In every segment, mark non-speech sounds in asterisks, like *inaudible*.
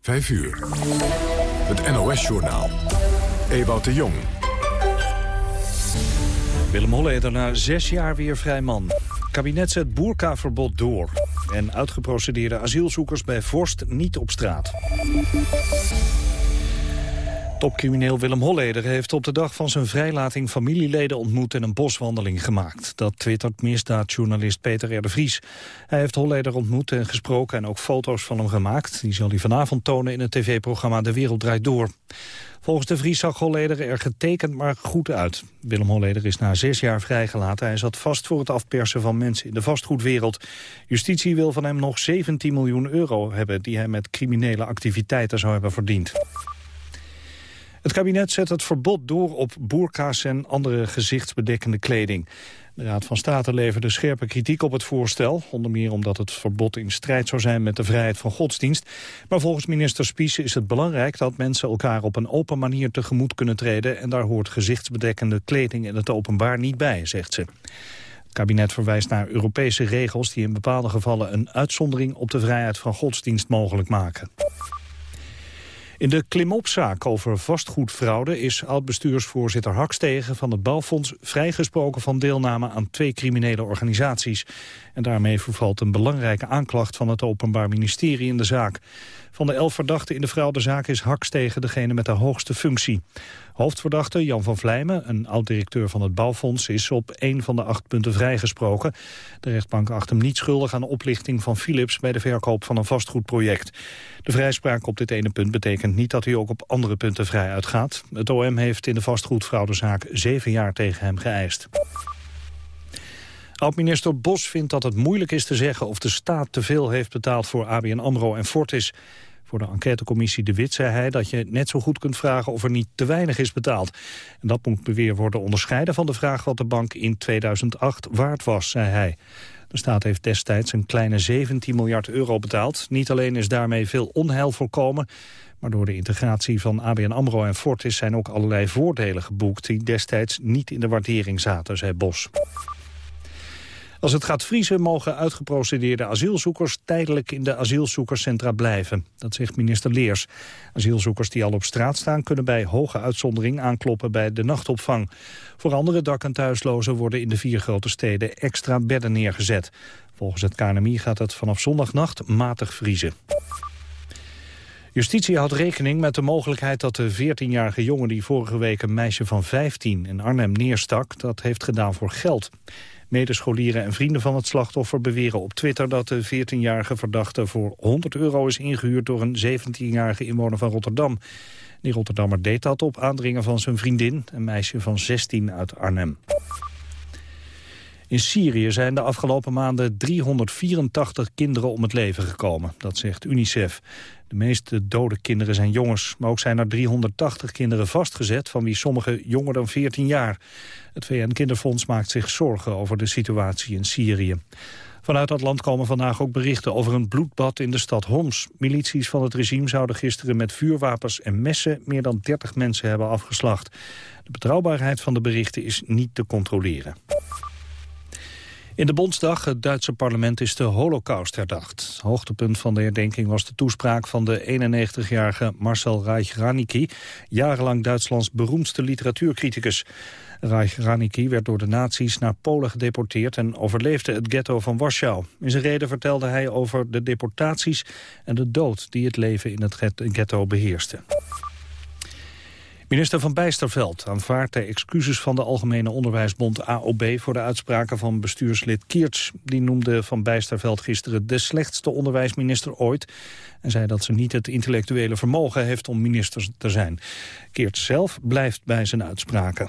5 uur. Het NOS-journaal. Ewout de Jong. Willem Holleder na zes jaar weer vrij man. Kabinet zet boerkaverbod door. En uitgeprocedeerde asielzoekers bij Vorst niet op straat. Topcrimineel Willem Holleder heeft op de dag van zijn vrijlating familieleden ontmoet en een boswandeling gemaakt. Dat twittert misdaadjournalist Peter R. de Vries. Hij heeft Holleder ontmoet en gesproken en ook foto's van hem gemaakt. Die zal hij vanavond tonen in het tv-programma De Wereld Draait Door. Volgens de Vries zag Holleder er getekend maar goed uit. Willem Holleder is na zes jaar vrijgelaten. Hij zat vast voor het afpersen van mensen in de vastgoedwereld. Justitie wil van hem nog 17 miljoen euro hebben... die hij met criminele activiteiten zou hebben verdiend. Het kabinet zet het verbod door op boerka's en andere gezichtsbedekkende kleding. De Raad van State leverde scherpe kritiek op het voorstel. Onder meer omdat het verbod in strijd zou zijn met de vrijheid van godsdienst. Maar volgens minister Spies is het belangrijk dat mensen elkaar op een open manier tegemoet kunnen treden. En daar hoort gezichtsbedekkende kleding in het openbaar niet bij, zegt ze. Het kabinet verwijst naar Europese regels die in bepaalde gevallen een uitzondering op de vrijheid van godsdienst mogelijk maken. In de klimopzaak over vastgoedfraude is oud-bestuursvoorzitter Hakstegen van het Bouwfonds vrijgesproken van deelname aan twee criminele organisaties. En daarmee vervalt een belangrijke aanklacht van het Openbaar Ministerie in de zaak. Van de elf verdachten in de fraudezaak is Hakstegen degene met de hoogste functie. Hoofdverdachte Jan van Vlijmen, een oud-directeur van het Bouwfonds... is op één van de acht punten vrijgesproken. De rechtbank acht hem niet schuldig aan oplichting van Philips... bij de verkoop van een vastgoedproject. De vrijspraak op dit ene punt betekent niet dat hij ook op andere punten vrij uitgaat. Het OM heeft in de vastgoedfraudezaak zeven jaar tegen hem geëist. Oud-minister Bos vindt dat het moeilijk is te zeggen of de staat te veel heeft betaald voor ABN AMRO en Fortis. Voor de enquêtecommissie De Wit zei hij dat je net zo goed kunt vragen of er niet te weinig is betaald. En dat moet weer worden onderscheiden van de vraag wat de bank in 2008 waard was, zei hij. De staat heeft destijds een kleine 17 miljard euro betaald. Niet alleen is daarmee veel onheil voorkomen... maar door de integratie van ABN AMRO en Fortis... zijn ook allerlei voordelen geboekt die destijds niet in de waardering zaten, zei Bos. Als het gaat vriezen mogen uitgeprocedeerde asielzoekers tijdelijk in de asielzoekerscentra blijven. Dat zegt minister Leers. Asielzoekers die al op straat staan kunnen bij hoge uitzondering aankloppen bij de nachtopvang. Voor andere dak- en thuislozen worden in de vier grote steden extra bedden neergezet. Volgens het KNMI gaat het vanaf zondagnacht matig vriezen. Justitie houdt rekening met de mogelijkheid dat de 14-jarige jongen... die vorige week een meisje van 15 in Arnhem neerstak... dat heeft gedaan voor geld. Medescholieren en vrienden van het slachtoffer beweren op Twitter dat de 14-jarige verdachte voor 100 euro is ingehuurd door een 17-jarige inwoner van Rotterdam. Die Rotterdammer deed dat op aandringen van zijn vriendin, een meisje van 16 uit Arnhem. In Syrië zijn de afgelopen maanden 384 kinderen om het leven gekomen. Dat zegt UNICEF. De meeste dode kinderen zijn jongens, maar ook zijn er 380 kinderen vastgezet... van wie sommige jonger dan 14 jaar. Het VN-kinderfonds maakt zich zorgen over de situatie in Syrië. Vanuit dat land komen vandaag ook berichten over een bloedbad in de stad Homs. Milities van het regime zouden gisteren met vuurwapens en messen meer dan 30 mensen hebben afgeslacht. De betrouwbaarheid van de berichten is niet te controleren. In de Bondsdag, het Duitse parlement, is de holocaust herdacht. hoogtepunt van de herdenking was de toespraak van de 91-jarige Marcel Reich-Ranicki... jarenlang Duitslands beroemdste literatuurcriticus. Reich-Ranicki werd door de nazi's naar Polen gedeporteerd... en overleefde het ghetto van Warschau. In zijn reden vertelde hij over de deportaties en de dood... die het leven in het ghetto beheerste. Minister Van Bijsterveld aanvaardt de excuses van de Algemene Onderwijsbond AOB voor de uitspraken van bestuurslid Kiertz. Die noemde Van Bijsterveld gisteren de slechtste onderwijsminister ooit en zei dat ze niet het intellectuele vermogen heeft om minister te zijn. Keertz zelf blijft bij zijn uitspraken.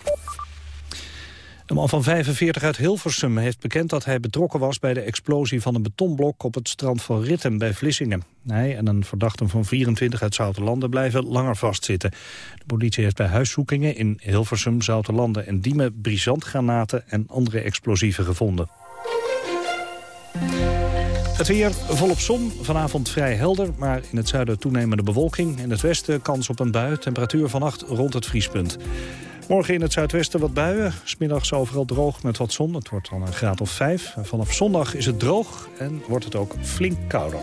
Een man van 45 uit Hilversum heeft bekend dat hij betrokken was... bij de explosie van een betonblok op het strand van Ritten bij Vlissingen. Hij en een verdachte van 24 uit Zoutelanden blijven langer vastzitten. De politie heeft bij huiszoekingen in Hilversum, Zoutelanden en Diemen... brisantgranaten en andere explosieven gevonden. Het weer volop zon, vanavond vrij helder, maar in het zuiden toenemende bewolking. In het westen kans op een bui, temperatuur vannacht rond het vriespunt. Morgen in het zuidwesten wat buien. Smiddags overal droog met wat zon. Het wordt dan een graad of vijf. vanaf zondag is het droog en wordt het ook flink kouder.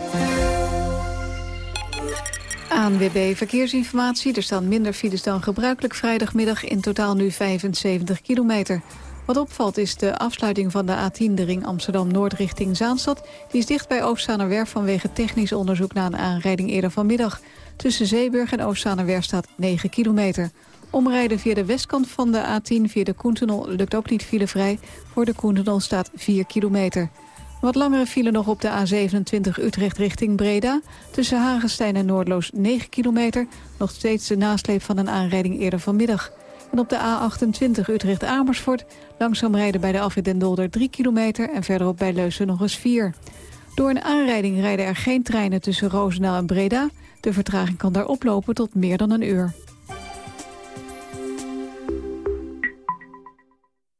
ANWB Verkeersinformatie. Er staan minder files dan gebruikelijk vrijdagmiddag. In totaal nu 75 kilometer. Wat opvalt is de afsluiting van de A10, de ring Amsterdam-Noord richting Zaanstad. Die is dicht bij Oostzaanerwerf vanwege technisch onderzoek na een aanrijding eerder vanmiddag. Tussen Zeeburg en Oostzaanerwerf staat 9 kilometer. Omrijden via de westkant van de A10 via de Koentunnel lukt ook niet filevrij. Voor de Koentunnel staat 4 kilometer. Wat langere file nog op de A27 Utrecht richting Breda. Tussen Hagenstein en Noordloos 9 kilometer. Nog steeds de nasleep van een aanrijding eerder vanmiddag. En op de A28 Utrecht-Amersfoort langzaam rijden bij de afrit Den Dolder 3 kilometer... en verderop bij Leusen nog eens 4. Door een aanrijding rijden er geen treinen tussen Roosendaal en Breda. De vertraging kan daar oplopen tot meer dan een uur.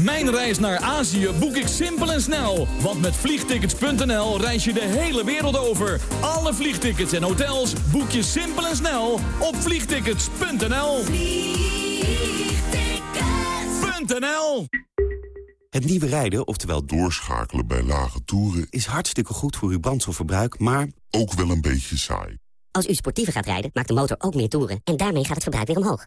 Mijn reis naar Azië boek ik simpel en snel. Want met vliegtickets.nl reis je de hele wereld over. Alle vliegtickets en hotels boek je simpel en snel op vliegtickets.nl. Vliegtickets.nl Het nieuwe rijden, oftewel Doorschakelen bij lage toeren is hartstikke goed voor uw brandstofverbruik, maar... ook wel een beetje saai. Als u sportiever gaat rijden, maakt de motor ook meer toeren. En daarmee gaat het verbruik weer omhoog.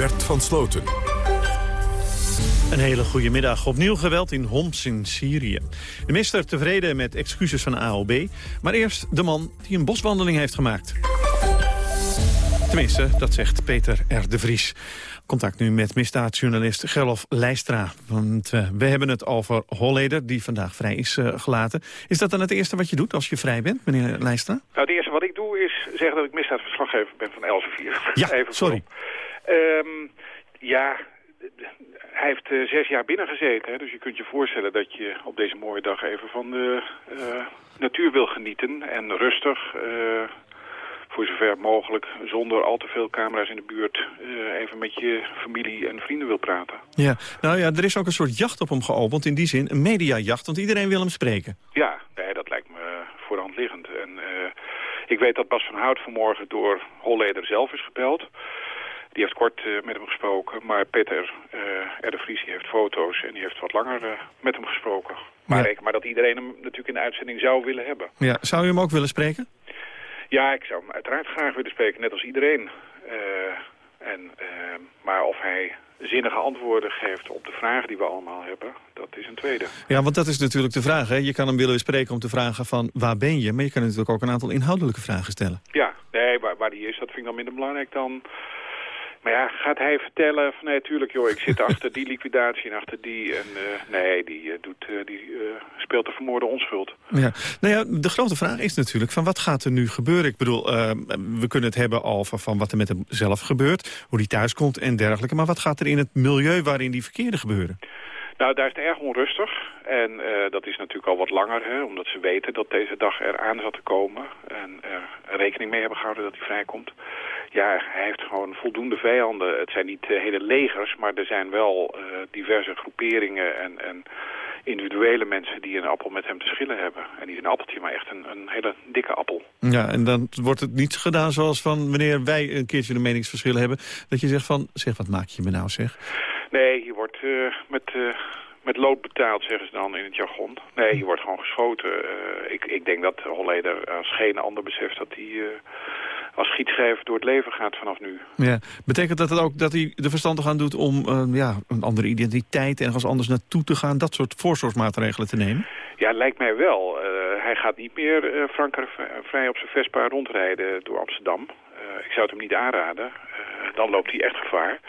Bert van Sloten. Een hele goede middag. Opnieuw geweld in Homs in Syrië. De minister tevreden met excuses van AOB. Maar eerst de man die een boswandeling heeft gemaakt. Tenminste, dat zegt Peter R. de Vries. Contact nu met misdaadjournalist Gerlof Leistra. Want uh, we hebben het over Holleder, die vandaag vrij is uh, gelaten. Is dat dan het eerste wat je doet als je vrij bent, meneer Leistra? Nou, het eerste wat ik doe is zeggen dat ik misdaadverslaggever ben van Elsevier. Ja, Even sorry. Um, ja, hij heeft uh, zes jaar binnengezeten. Hè, dus je kunt je voorstellen dat je op deze mooie dag even van de uh, natuur wil genieten. En rustig, uh, voor zover mogelijk, zonder al te veel camera's in de buurt... even met je familie en vrienden wil praten. Ja, nou ja, er is ook een soort jacht op hem geopend. In die zin een mediajacht, want iedereen wil hem spreken. Ja, nee, dat lijkt me voor de hand liggend. En ik weet dat Bas van Hout vanmorgen door Holleder zelf is gebeld... Die heeft kort uh, met hem gesproken, maar Peter uh, R. de Vries heeft foto's en die heeft wat langer uh, met hem gesproken. Maar ja. reken maar dat iedereen hem natuurlijk in de uitzending zou willen hebben. Ja, zou u hem ook willen spreken? Ja, ik zou hem uiteraard graag willen spreken, net als iedereen. en, maar of hij zinnige antwoorden geeft op de vragen die we allemaal hebben, dat is een tweede. Ja, want dat is natuurlijk de vraag. Hè? Je kan hem willen spreken om te vragen van waar ben je, maar je kan natuurlijk ook een aantal inhoudelijke vragen stellen. Ja, nee, waar, waar die is, dat vind ik dan minder belangrijk dan maar ja, gaat hij vertellen van nee, tuurlijk joh, ik zit *laughs* achter die liquidatie en achter die. En uh, nee, die, uh, doet, uh, die speelt de vermoorde onschuld. Ja. Nou ja, de grote vraag is natuurlijk van wat gaat er nu gebeuren? Ik bedoel, we kunnen het hebben over van wat er met hem zelf gebeurt, hoe die thuis komt en dergelijke. Maar wat gaat er in het milieu waarin die verkeerde gebeuren? Nou, daar is het erg onrustig. En uh, dat is natuurlijk al wat langer, hè, omdat ze weten dat deze dag eraan zat te komen. En er rekening mee hebben gehouden dat hij vrijkomt. Ja, hij heeft gewoon voldoende vijanden. Het zijn niet uh, hele legers, maar er zijn wel uh, diverse groeperingen en, en individuele mensen die een appel met hem te schillen hebben. En niet een appeltje, maar echt een, een hele dikke appel. Ja, en dan wordt het niet gedaan zoals van wanneer wij een keertje een meningsverschil hebben. Dat je zegt van, zeg wat maak je me nou zeg? Nee, je wordt uh, met, uh, met lood betaald, zeggen ze dan in het jargon. Nee, je wordt gewoon geschoten. Uh, ik, ik denk dat Holleder als geen ander beseft dat hij als schietschijf door het leven gaat vanaf nu. Ja. Betekent dat het ook dat hij er verstandig aan doet om ja, een andere identiteit... ergens anders naartoe te gaan, dat soort voorzorgsmaatregelen te nemen? Ja, lijkt mij wel. Hij gaat niet meer vrij op zijn Vespa rondrijden door Amsterdam. ik zou het hem niet aanraden. dan loopt hij echt gevaar.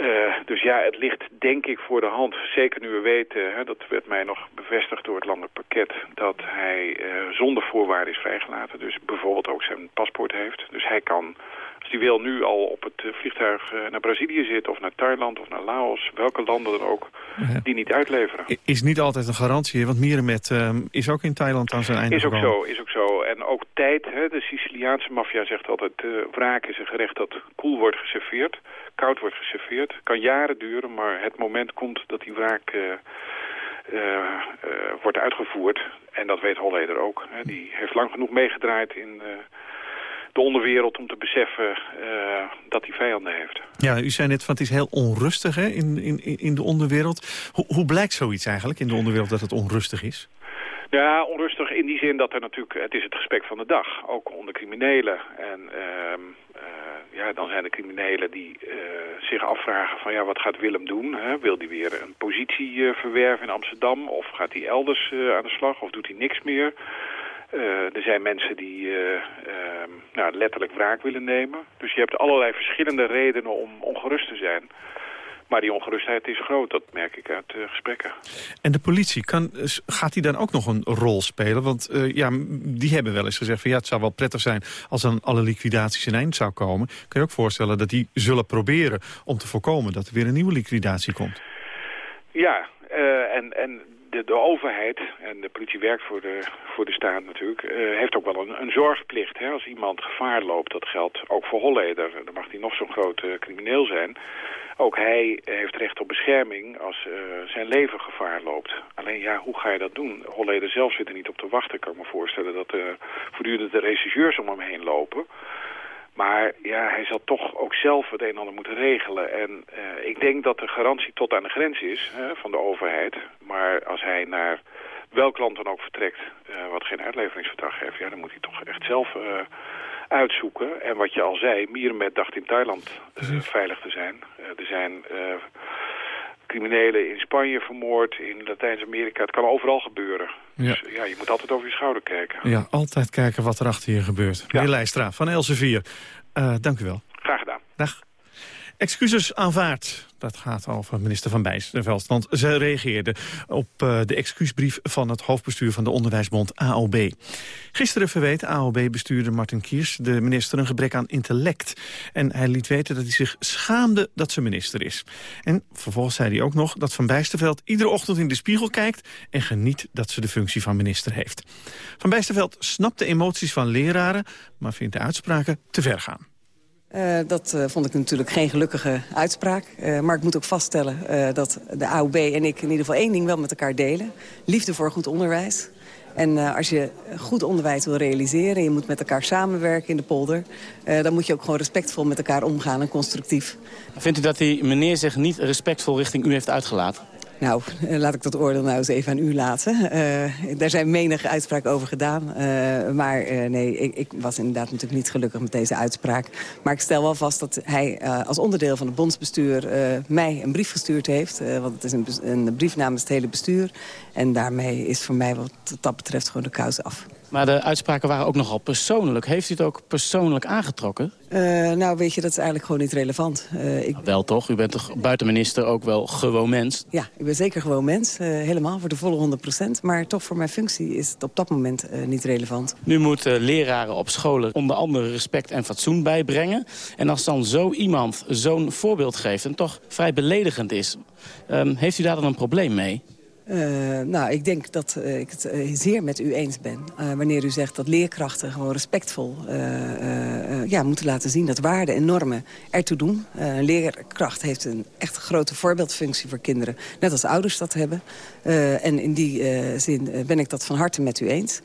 Uh, dus ja, het ligt denk ik voor de hand. Zeker nu we weten, hè, dat werd mij nog bevestigd door het landelijk pakket... dat hij uh, zonder voorwaarden is vrijgelaten. Dus bijvoorbeeld ook zijn paspoort heeft. Dus hij kan, als hij wil, nu al op het vliegtuig uh, naar Brazilië zitten... of naar Thailand of naar Laos, welke landen dan ook, ja. die niet uitleveren. Is niet altijd een garantie, want Mierenmet is ook in Thailand aan zijn einde Is ook zo, is ook zo. En ook tijd, hè, de Siciliaanse maffia zegt altijd... wraak is een gerecht dat koel wordt geserveerd koud wordt geserveerd. Kan jaren duren, maar het moment komt dat die wraak uh, uh, uh, wordt uitgevoerd. En dat weet Holleder ook. Hè. Die heeft lang genoeg meegedraaid in de onderwereld om te beseffen dat hij vijanden heeft. Ja, u zei net van het is heel onrustig hè, in, in, in de onderwereld. Hoe, hoe blijkt zoiets eigenlijk in de onderwereld dat het onrustig is? Ja, onrustig in die zin dat er natuurlijk, het is het gesprek van de dag, ook onder criminelen. En uh, uh, ja, dan zijn de criminelen die uh, zich afvragen van ja, wat gaat Willem doen? Hè? Wil hij weer een positie verwerven in Amsterdam of gaat hij elders aan de slag of doet hij niks meer? Er zijn mensen die ehm, nou, letterlijk wraak willen nemen. Dus je hebt allerlei verschillende redenen om ongerust te zijn. Maar die ongerustheid is groot, dat merk ik uit uh, gesprekken. En de politie, kan, gaat die dan ook nog een rol spelen? Want uh, ja, die hebben wel eens gezegd van ja, het zou wel prettig zijn... als dan alle liquidaties in eind zou komen. Kun je ook voorstellen dat die zullen proberen om te voorkomen... dat er weer een nieuwe liquidatie komt? Ja, uh, en, en de, overheid, en de politie werkt voor de, voor de staat natuurlijk, uh, heeft ook wel een, een zorgplicht. Hè? Als iemand gevaar loopt, dat geldt ook voor Holleder. Dan mag hij nog zo'n grote crimineel zijn. Ook hij heeft recht op bescherming als uh, zijn leven gevaar loopt. Alleen ja, hoe ga je dat doen? Holleder zelf zit er niet op te wachten. Ik kan me voorstellen dat voortdurend de regisseurs om hem heen lopen. Maar ja, hij zal toch ook zelf het een en ander moeten regelen. En uh, ik denk dat de garantie tot aan de grens is hè, van de overheid. Maar als hij naar welk land dan ook vertrekt uh, wat geen uitleveringsverdrag heeft... ja, dan moet hij toch echt zelf uh, uitzoeken. En wat je al zei, Mierenmet dacht in Thailand veilig te zijn. Er zijn criminelen in Spanje vermoord, in Latijns-Amerika. Het kan overal gebeuren. Ja. Dus ja, je moet altijd over je schouder kijken. Ja, altijd kijken wat er achter je gebeurt. Ja. Meneer Leijstra van Elsevier, dank u wel. Graag gedaan. Dag. Excuses aanvaard. Dat gaat over minister Van Bijsterveld. Want ze reageerde op uh, de excuusbrief van het hoofdbestuur van de onderwijsbond AOB. Gisteren verweet AOB-bestuurder Martin Kiers de minister een gebrek aan intellect. En hij liet weten dat hij zich schaamde dat ze minister is. En vervolgens zei hij ook nog dat Van Bijsterveld iedere ochtend in de spiegel kijkt... en geniet dat ze de functie van minister heeft. Van Bijsterveld snapt de emoties van leraren... maar vindt de uitspraken te ver gaan. Uh, dat uh, vond ik natuurlijk geen gelukkige uitspraak. Uh, maar ik moet ook vaststellen dat de AOB en ik in ieder geval één ding wel met elkaar delen. Liefde voor goed onderwijs. En als je goed onderwijs wil realiseren... en je moet met elkaar samenwerken in de polder... dan moet je ook gewoon respectvol met elkaar omgaan en constructief. Vindt u dat die meneer zich niet respectvol richting u heeft uitgelaten? Nou, laat ik dat oordeel nou eens even aan u laten. Uh, daar zijn menige uitspraken over gedaan. Uh, maar nee, ik, ik, was inderdaad natuurlijk niet gelukkig met deze uitspraak. Maar ik stel wel vast dat hij als onderdeel van het bondsbestuur... mij een brief gestuurd heeft. want het is een, een, brief namens het hele bestuur. En daarmee is voor mij wat dat betreft gewoon de kous af. Maar de uitspraken waren ook nogal persoonlijk. Heeft u het ook persoonlijk aangetrokken? Uh, nou, weet je, dat is eigenlijk gewoon niet relevant. Uh, ik... Wel toch? U bent toch buitenminister ook wel gewoon mens? Ja, ik ben zeker gewoon mens. Uh, helemaal voor de volle 100 procent. Maar toch voor mijn functie is het op dat moment niet relevant. Nu moeten leraren op scholen onder andere respect en fatsoen bijbrengen. En als dan zo iemand zo'n voorbeeld geeft en toch vrij beledigend is... Um, heeft u daar dan een probleem mee? Uh, nou, ik denk dat uh, ik het uh, zeer met u eens ben. wanneer u zegt dat leerkrachten gewoon respectvol ja, moeten laten zien... dat waarden en normen ertoe doen. een leerkracht heeft een echt grote voorbeeldfunctie voor kinderen. Net als ouders dat hebben. en in die zin ben ik dat van harte met u eens.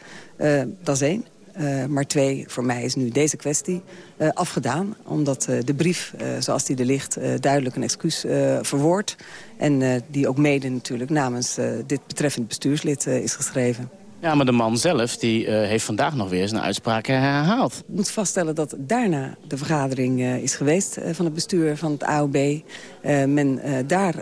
dat is één. Uh, maar twee, voor mij is nu deze kwestie uh, afgedaan. Omdat uh, de brief, zoals die er ligt, duidelijk een excuus verwoordt. En die ook mede natuurlijk namens dit betreffend bestuurslid is geschreven. Ja, maar de man zelf die, uh, heeft vandaag nog weer zijn uitspraken herhaald. Ik moet vaststellen dat daarna de vergadering uh, is geweest uh, van het bestuur van het AOB. Men daar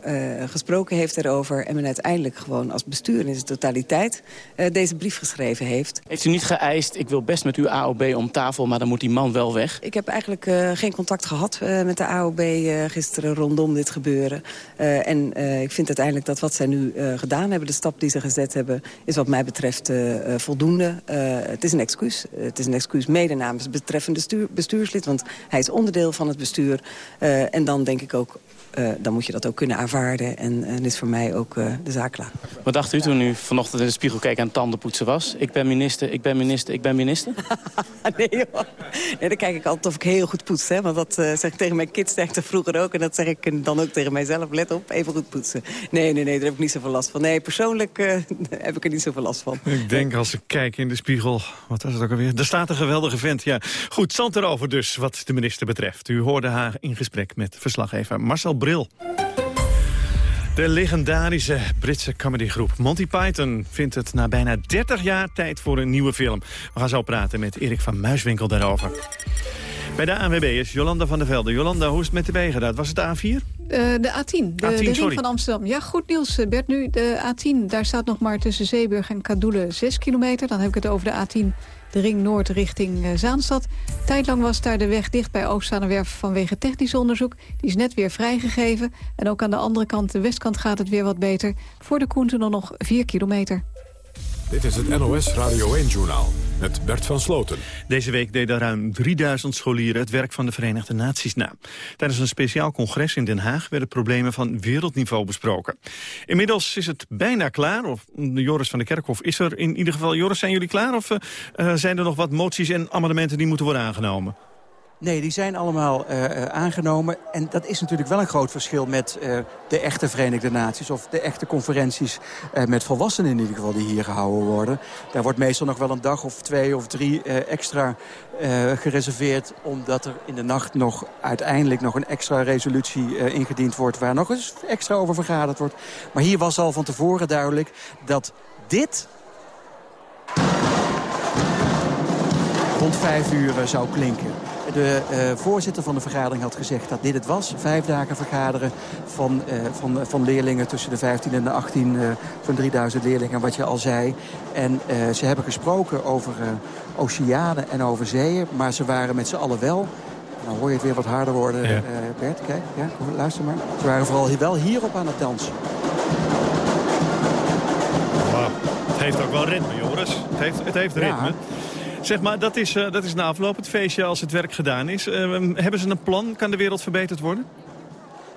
gesproken heeft erover en men uiteindelijk gewoon als bestuur in zijn totaliteit deze brief geschreven heeft. Heeft u niet geëist, ik wil best met uw AOB om tafel, maar dan moet die man wel weg? Ik heb eigenlijk geen contact gehad met de AOB gisteren rondom dit gebeuren. en ik vind uiteindelijk dat wat zij nu gedaan hebben, de stap die ze gezet hebben, is wat mij betreft voldoende. Het is een excuus. het is een excuus mede namens het betreffende stuur, bestuurslid. Want hij is onderdeel van het bestuur. En dan denk ik ook uh, dan moet je dat ook kunnen aanvaarden. En, en is voor mij ook uh, de zaak klaar. Wat dacht u toen u vanochtend in de spiegel keek aan tandenpoetsen was? Ik ben minister, ik ben minister, ik ben minister? *laughs* nee, joh. nee, dan kijk ik altijd of ik heel goed poets. Hè? Want dat uh, zeg ik tegen mijn kids zeg ik vroeger ook. En dat zeg ik dan ook tegen mijzelf. Let op, even goed poetsen. Nee, nee, nee, daar heb ik niet zoveel last van. Nee, persoonlijk *laughs* heb ik er niet zoveel last van. Ik denk als ik kijk in de spiegel, wat was het ook alweer? Er staat een geweldige vent, ja. Goed, zand erover dus, wat de minister betreft. U hoorde haar in gesprek met verslaggever Marcel Bril. De legendarische Britse comedygroep Monty Python vindt het na bijna 30 jaar tijd voor een nieuwe film. We gaan zo praten met Erik van Muiswinkel daarover. Bij de ANWB is Jolanda van der Velde. Jolanda, hoe is het met de wegen? Was het de A4? Uh, de A10, de, A10, de ring van Amsterdam. Ja, goed nieuws, eh, Bert. Nu, de A10, daar staat nog maar tussen Zeeburg en Kadoelen 6 kilometer. Dan heb ik het over de A10 de ring noord richting uh, Zaanstad. Tijdlang was daar de weg dicht bij Oostzaanerwerf vanwege technisch onderzoek. Die is net weer vrijgegeven. En ook aan de andere kant, de westkant, gaat het weer wat beter. Voor de Koentunnel nog 4 kilometer. Dit is het NOS Radio 1-journaal met Bert van Sloten. Deze week deden ruim 3000 scholieren het werk van de Verenigde Naties na. Tijdens een speciaal congres in Den Haag werden problemen van wereldniveau besproken. Inmiddels is het bijna klaar, of Joris van der Kerkhof is er in ieder geval. Joris, zijn jullie klaar of uh, zijn er nog wat moties en amendementen die moeten worden aangenomen? Nee, die zijn allemaal uh, aangenomen. En dat is natuurlijk wel een groot verschil met uh, de echte Verenigde Naties... of de echte conferenties met volwassenen in ieder geval die hier gehouden worden. Daar wordt meestal nog wel een dag of twee of drie extra gereserveerd... omdat er in de nacht nog uiteindelijk nog een extra resolutie ingediend wordt... waar nog eens extra over vergaderd wordt. Maar hier was al van tevoren duidelijk dat dit rond vijf uur zou klinken. De uh, voorzitter van de vergadering had gezegd dat dit het was. Vijf dagen vergaderen van, uh, van, van leerlingen tussen de 15 en de 18, uh, zo'n 3000 leerlingen, wat je al zei. En ze hebben gesproken over oceanen en over zeeën, maar ze waren met z'n allen wel nou hoor je het weer wat harder worden, ja. Bert. Kijk, ja, luister maar. Ze waren vooral wel hierop aan het dansen. Wow. Het heeft ook wel ritme, Joris. Het heeft, het heeft ritme. Ja. Zeg maar, dat is, uh, dat is na afloop het feestje als het werk gedaan is. Uh, hebben ze een plan? Kan de wereld verbeterd worden?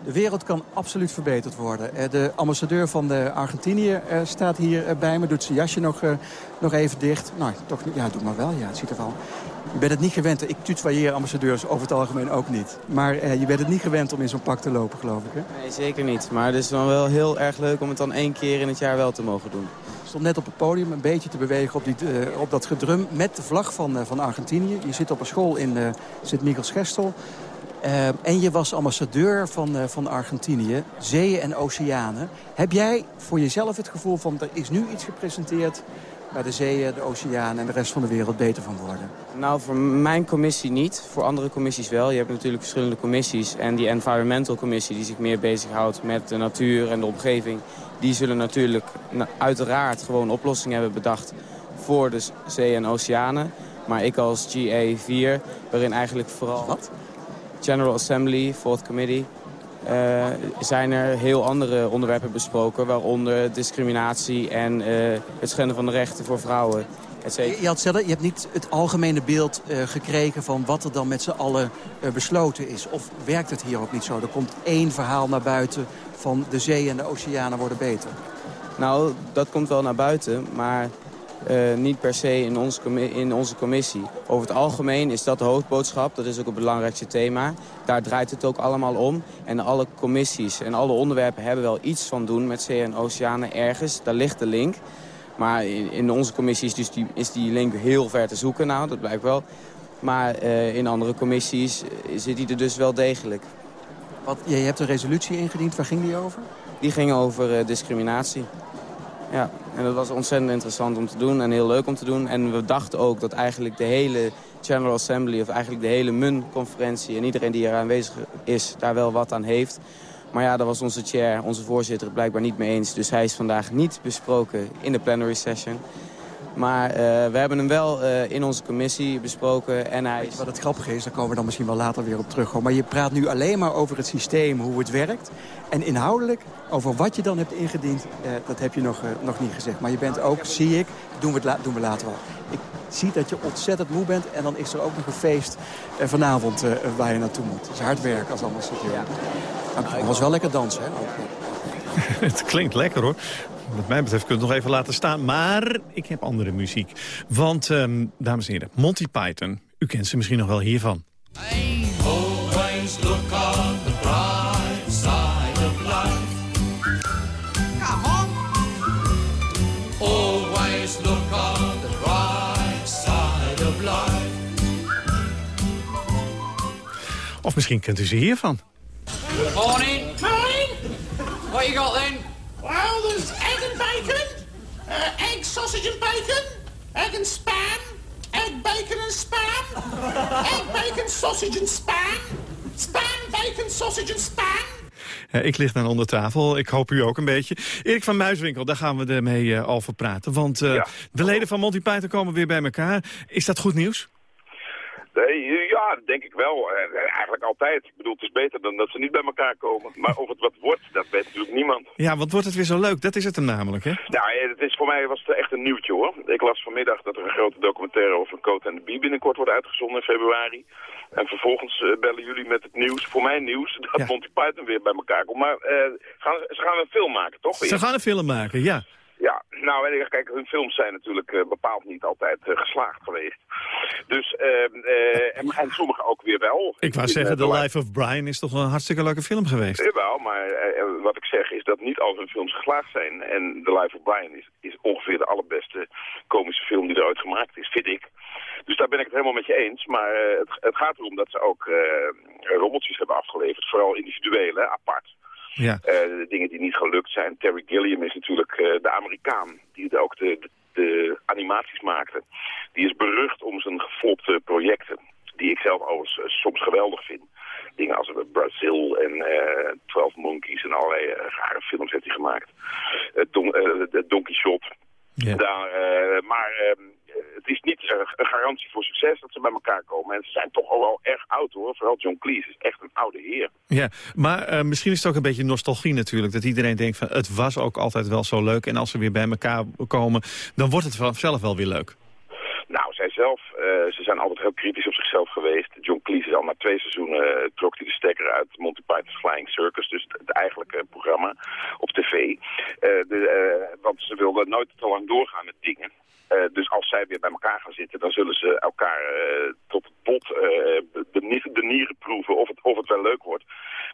De wereld kan absoluut verbeterd worden. Uh, de ambassadeur van de Argentinië staat hier bij me. Doet zijn jasje nog, nog even dicht. Nou, toch niet. Ja, doe maar wel. Ja, het ziet er wel. Je bent het niet gewend. Ik tutoieer ambassadeurs over het algemeen ook niet. Maar je bent het niet gewend om in zo'n pak te lopen, geloof ik. Hè? Nee, zeker niet. Maar het is dan wel heel erg leuk om het dan één keer in het jaar wel te mogen doen stond net op het podium een beetje te bewegen op, die, uh, op dat gedrum met de vlag van, uh, van Argentinië. Je zit op een school in uh, Sint-Michels-Gestel. en je was ambassadeur van, van Argentinië, zeeën en oceanen. Heb jij voor jezelf het gevoel van er is nu iets gepresenteerd waar de zeeën, de oceanen en de rest van de wereld beter van worden? Nou, voor mijn commissie niet. Voor andere commissies wel. Je hebt natuurlijk verschillende commissies. En die Environmental Commissie die zich meer bezighoudt met de natuur en de omgeving... die zullen natuurlijk uiteraard gewoon oplossingen hebben bedacht voor de zee en oceanen. Maar ik als GA4, waarin eigenlijk vooral... Wat? General Assembly, Fourth Committee... Uh, zijn er heel andere onderwerpen besproken, waaronder discriminatie en uh, het schenden van de rechten voor vrouwen. Je, had zelf, je hebt niet het algemene beeld uh, gekregen van wat er dan met z'n allen besloten is. Of werkt het hier ook niet zo? Er komt één verhaal naar buiten van de zee en de oceanen worden beter. Nou, dat komt wel naar buiten, maar uh, niet per se in, ons in onze commissie. Over het algemeen is dat de hoofdboodschap. Dat is ook het belangrijkste thema. Daar draait het ook allemaal om. En alle commissies en alle onderwerpen hebben wel iets van doen met zee en oceanen ergens. Daar ligt de link. Maar in, in onze commissie is, dus die, is die link heel ver te zoeken. Nou, dat blijkt wel. Maar uh, in andere commissies zit die er dus wel degelijk. Wat, je hebt een resolutie ingediend. Waar ging die over? Die ging over uh, discriminatie. Ja, en dat was ontzettend interessant om te doen en heel leuk om te doen. En we dachten ook dat eigenlijk de hele General Assembly... of eigenlijk de hele MUN-conferentie en iedereen die er aanwezig is... daar wel wat aan heeft. Maar ja, daar was onze chair, onze voorzitter, blijkbaar niet mee eens. Dus hij is vandaag niet besproken in de plenary session. Maar uh, we hebben hem wel uh, in onze commissie besproken. En hij... Je wat het grappige is, daar komen we dan misschien wel later weer op terug. Maar je praat nu alleen maar over het systeem, hoe het werkt. En inhoudelijk, over wat je dan hebt ingediend, uh, dat heb je nog, nog niet gezegd. Maar je bent ook, zie ik, doen we, doen we later wel. Ik zie dat je ontzettend moe bent. En dan is er ook nog een feest vanavond waar je naartoe moet. Het is hard werk als ambassadeur. Ja. Nou, het was wel lekker dansen, hè? *laughs* het klinkt lekker, hoor. Wat mij betreft kunt het nog even laten staan. Maar ik heb andere muziek. Want, um, dames en heren, Monty Python. U kent ze misschien nog wel hiervan. Always look on the bright side of life. Come on. Always look on the bright side of life. Of misschien kent u ze hiervan. Good morning. Morning. What you got then? Well, there's egg and bacon, uh, egg, sausage and bacon, egg and spam, egg, bacon and spam, *laughs* egg, bacon, sausage and spam, spam, bacon, sausage and spam. Ik lig dan onder tafel. Ik hoop u ook een beetje. Erik van Muiswinkel, daar gaan we ermee uh, over praten. Want uh, ja. de leden van Monty Python komen weer bij elkaar. Is dat goed nieuws? Nee, ja, denk ik wel. Eigenlijk altijd. Ik bedoel, het is beter dan dat ze niet bij elkaar komen. Maar of het wat wordt, dat weet natuurlijk niemand. Ja, want wordt het weer zo leuk? Dat is het hem namelijk, hè? Nou, het is, voor mij was het echt een nieuwtje, hoor. Ik las vanmiddag dat er een grote documentaire over Coat en de Bie binnenkort wordt uitgezonden in februari. En vervolgens uh, bellen jullie met het nieuws, voor mij nieuws, dat ja. Monty Python weer bij elkaar komt. Maar uh, gaan, ze gaan een film maken, toch? Weer? Ze gaan een film maken, ja. Ja, nou, en kijk, hun films zijn natuurlijk uh, bepaald niet altijd uh, geslaagd geweest. Dus, uh, en, en sommige ook weer wel. Ik wou zeggen, The Life of Brian is toch een hartstikke leuke film geweest. Jawel, maar wat ik zeg is dat niet al hun films geslaagd zijn. En The Life of Brian is, is ongeveer de allerbeste komische film die er ooit gemaakt is, vind ik. Dus daar ben ik het helemaal met je eens. Maar het, het, gaat erom dat ze ook rommeltjes hebben afgeleverd, vooral individueel, hè, apart. Ja. Uh, dingen die niet gelukt zijn. Terry Gilliam is natuurlijk uh, de Amerikaan die ook de, de, de, animaties maakte. Die is berucht om zijn geflopte projecten. Die ik zelf overigens uh, soms geweldig vind. Dingen als Brazil en uh, 12 Monkeys en allerlei rare films heeft hij gemaakt. Don, Don Quixote. Ja. Daar, maar ehm, het is niet een garantie voor succes dat ze bij elkaar komen. En ze zijn toch al wel erg oud hoor. Vooral John Cleese is echt een oude heer. Ja, maar uh, misschien is het ook een beetje nostalgie natuurlijk. Dat iedereen denkt van het was ook altijd wel zo leuk. En als ze weer bij elkaar komen, dan wordt het vanzelf wel weer leuk. Zelf, uh, ze zijn altijd heel kritisch op zichzelf geweest. John Cleese is al na twee seizoenen uh, trok hij de stekker uit Monty Python's Flying Circus. Dus het, het eigenlijke programma op tv. De, want ze wilden nooit te lang doorgaan met dingen. Dus als zij weer bij elkaar gaan zitten, dan zullen ze elkaar tot het bot uh, de, de, nieren proeven of het, of het wel leuk wordt.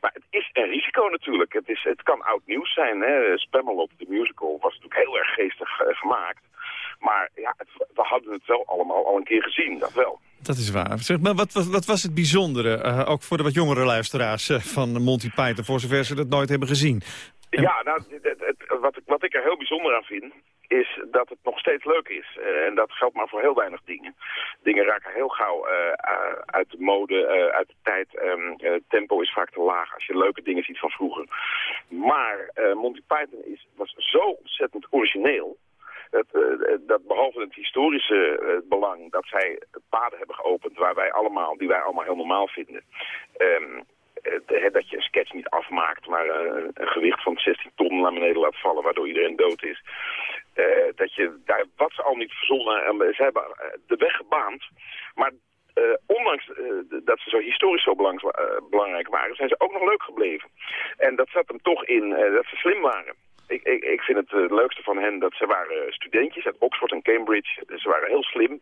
Maar het is een risico natuurlijk. Het, is, het kan oud nieuws zijn. Hè? Spamalot, de musical, was natuurlijk heel erg geestig gemaakt. Maar ja, het, we hadden het wel allemaal al een keer gezien, dat wel. Dat is waar. Zeg, maar wat, wat, wat was het bijzondere, ook voor de wat jongere luisteraars van Monty Python, voor zover ze dat nooit hebben gezien? En... Ja, nou, het, het, wat, wat ik er heel bijzonder aan vind, is dat het nog steeds leuk is. Uh, en dat geldt maar voor heel weinig dingen. Dingen raken heel gauw uh, uit de mode, uh, uit de tijd. Um, tempo is vaak te laag als je leuke dingen ziet van vroeger. Maar Monty Python is, was zo ontzettend origineel... Dat, dat behalve het historische belang dat zij paden hebben geopend... Waar wij allemaal, die wij allemaal heel normaal vinden... Um, dat je een sketch niet afmaakt, maar een gewicht van 16 ton naar beneden laat vallen, waardoor iedereen dood is. Dat je daar wat ze al niet verzonnen, uh, ze hebben de weg gebaand. Maar ondanks dat ze zo historisch zo belang, belangrijk waren, zijn ze ook nog leuk gebleven. En dat zat hem toch in dat ze slim waren. Ik, ik, ik vind het het leukste van hen dat ze waren studentjes uit Oxford en Cambridge. Ze waren heel slim.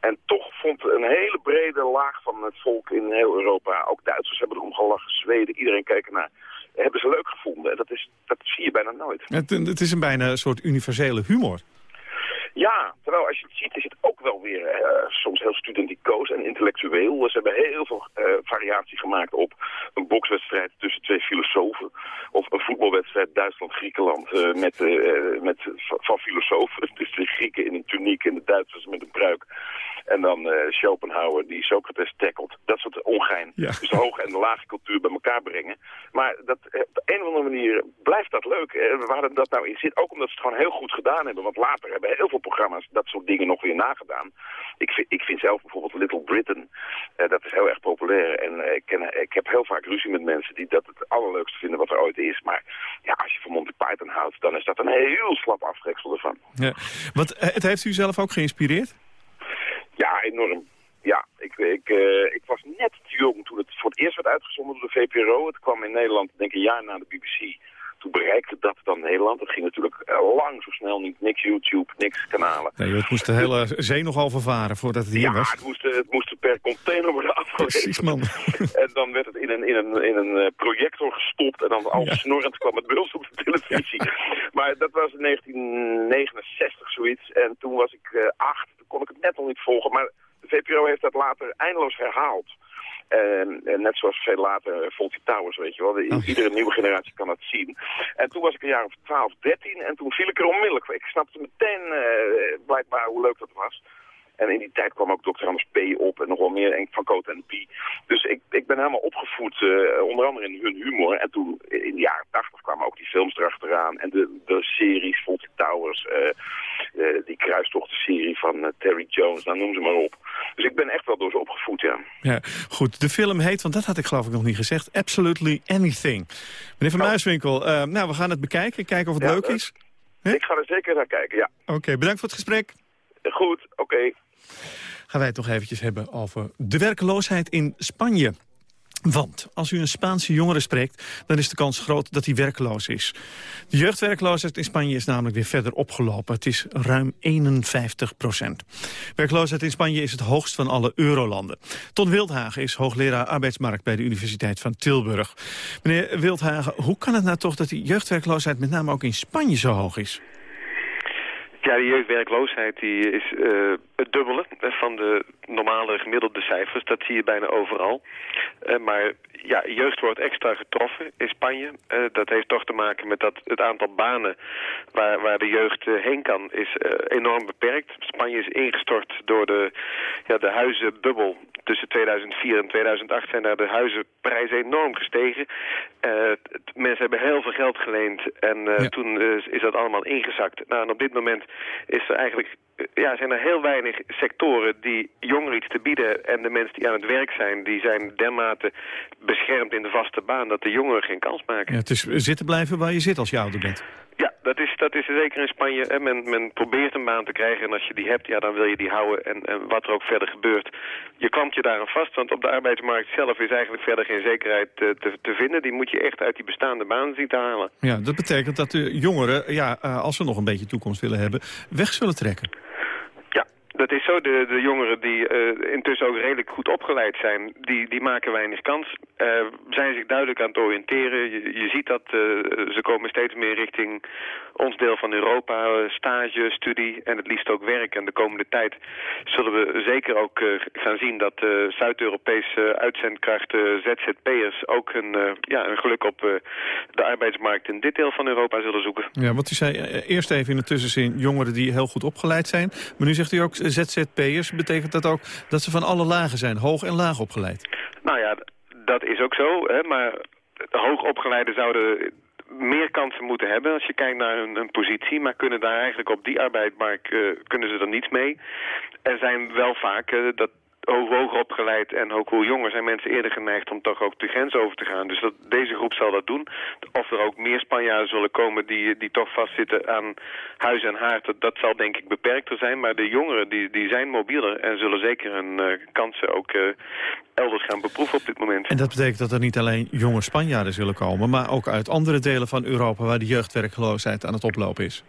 En toch vond een hele brede laag van het volk in heel Europa, ook Duitsers hebben erom gelachen, Zweden, iedereen keek ernaar hebben ze leuk gevonden. En dat, is, dat zie je bijna nooit. Het, het is een bijna een soort universele humor. Ja, terwijl als je het ziet is het ook wel weer uh, soms heel studenticoos en intellectueel. Ze hebben heel veel uh, variatie gemaakt op een bokswedstrijd tussen twee filosofen. Wedstrijd Duitsland-Griekenland eh, met, eh, met, van filosofen. *laughs* Dus de Grieken in een tuniek en de Duitsers met een pruik. En dan eh, Schopenhauer die Socrates tackelt. Dat soort ongein. Dus de hoge en de lage cultuur bij elkaar brengen. Maar dat, eh, op de een of andere manier blijft dat leuk. Eh, waar dat nou in zit, ook omdat ze het gewoon heel goed gedaan hebben. Want later hebben heel veel programma's dat soort dingen nog weer nagedaan. Ik vind, ik vind zelf bijvoorbeeld Little Britain, dat is heel erg populair. En ik, ken, ik heb heel vaak ruzie met mensen die dat het allerleukste vinden wat er ooit is. Maar ja, als je van Monty Python houdt, dan is dat een heel slap afreksel ervan. Ja. Want het heeft u zelf ook geïnspireerd? Ja, enorm. Ja, ik, ik, uh, ik was net te jong toen het voor het eerst werd uitgezonden door de VPRO. Het kwam in Nederland, denk ik, een jaar na de BBC. Toen bereikte dat dan Nederland. Het ging natuurlijk uh, lang zo snel niet. Niks YouTube, niks kanalen. Nee, het moest de hele zee nogal vervaren voordat het hier ja, was. Ja, het moest, het moest per container worden *laughs* afgeleverd. Precies, man. *laughs* en dan werd het in een, in een, in een projector gestopt. En dan al ja. snorrend kwam het ons op de televisie. *laughs* maar dat was in 1969 zoiets. En toen was ik uh, acht kon ik het net nog niet volgen. Maar de VPRO heeft dat later eindeloos herhaald. En, net zoals veel later Faulty Towers, weet je wel. De, Oh. Iedere nieuwe generatie kan dat zien. En toen was ik een jaar of 12, 13 en toen viel ik er onmiddellijk. Ik snapte meteen uh, blijkbaar hoe leuk dat was. En in die tijd kwam ook Dr. Anders P. op en nog wel meer en Van Cote en Pie. Dus ik, ik ben helemaal opgevoed, uh, onder andere in hun humor. En toen in de jaren 80 kwamen ook die films erachteraan. En de, de series, Fawlty Towers, uh, uh, die kruistochtenserie van Terry Jones, nou noem ze maar op. Dus ik ben echt wel door ze opgevoed, ja. Ja, goed. De film heet, want dat had ik geloof ik nog niet gezegd, Absolutely Anything. Meneer Van Oh. Muiswinkel, nou we gaan het bekijken, kijken of het ja, leuk is. Ik ga er zeker naar kijken, ja. Oké, okay, bedankt voor het gesprek. Goed, oké. Okay. Gaan wij het toch eventjes hebben over de werkloosheid in Spanje. Want als u een Spaanse jongere spreekt, dan is de kans groot dat hij werkloos is. De jeugdwerkloosheid in Spanje is namelijk weer verder opgelopen. Het is ruim 51 procent. Werkloosheid in Spanje is het hoogst van alle eurolanden. Ton Wildhagen is hoogleraar arbeidsmarkt bij de Universiteit van Tilburg. Meneer Wildhagen, hoe kan het nou toch dat die jeugdwerkloosheid met name ook in Spanje zo hoog is? Ja, die jeugdwerkloosheid die is uh, het dubbele van de normale gemiddelde cijfers. Dat zie je bijna overal. Uh, maar ja, jeugd wordt extra getroffen in Spanje. Uh, dat heeft toch te maken met dat het aantal banen waar, waar de jeugd heen kan is enorm beperkt. Spanje is ingestort door de, ja, de huizenbubbel. Tussen 2004 en 2008 zijn daar de huizenprijzen enorm gestegen. mensen hebben heel veel geld geleend en ja. toen is dat allemaal ingezakt. Nou, en op dit moment is er eigenlijk, ja, zijn er heel weinig sectoren die jongeren iets te bieden. En de mensen die aan het werk zijn, die zijn dermate beschermd in de vaste baan dat de jongeren geen kans maken. Ja, het is zitten blijven waar je zit als je ouder bent. Ja, dat is, dat is zeker in Spanje. Men, men probeert een baan te krijgen en als je die hebt, ja, dan wil je die houden. En, en wat er ook verder gebeurt, je klampt je daaraan vast. Want op de arbeidsmarkt zelf is eigenlijk verder geen zekerheid uh, te, te vinden. Die moet je echt uit die bestaande baan zien te halen. Ja, dat betekent dat de jongeren, ja, uh, als ze nog een beetje toekomst willen hebben, weg zullen trekken. Dat is zo. De, de jongeren die uh, intussen ook redelijk goed opgeleid zijn, die, die maken weinig kans. Uh, zijn zich duidelijk aan het oriënteren. Je, ziet dat uh, ze komen steeds meer richting ons deel van Europa. stage, studie en het liefst ook werk. En de komende tijd zullen we zeker ook gaan zien dat Zuid-Europese uitzendkrachten, ZZP'ers, ook hun, ja, hun geluk op de arbeidsmarkt in dit deel van Europa zullen zoeken. Ja, wat u zei eerst even in de tussenzin jongeren die heel goed opgeleid zijn. Maar nu zegt u ook ZZP'ers, betekent dat ook dat ze van alle lagen zijn, hoog en laag opgeleid? Nou ja, dat is ook zo, hè, maar hoogopgeleiden zouden meer kansen moeten hebben als je kijkt naar hun, positie, maar kunnen daar eigenlijk op die arbeidsmarkt uh, kunnen ze er niets mee. Er zijn wel vaak uh, dat hoger opgeleid en ook hoe jonger zijn mensen eerder geneigd om toch ook de grens over te gaan. Dus dat, deze groep zal dat doen. Of er ook meer Spanjaarden zullen komen die, die toch vastzitten aan huis en haard, dat, zal denk ik beperkter zijn. Maar de jongeren die, die zijn mobieler en zullen zeker hun uh, kansen ook uh, elders gaan beproeven op dit moment. En dat betekent dat er niet alleen jonge Spanjaarden zullen komen, maar ook uit andere delen van Europa waar de jeugdwerkloosheid aan het oplopen is.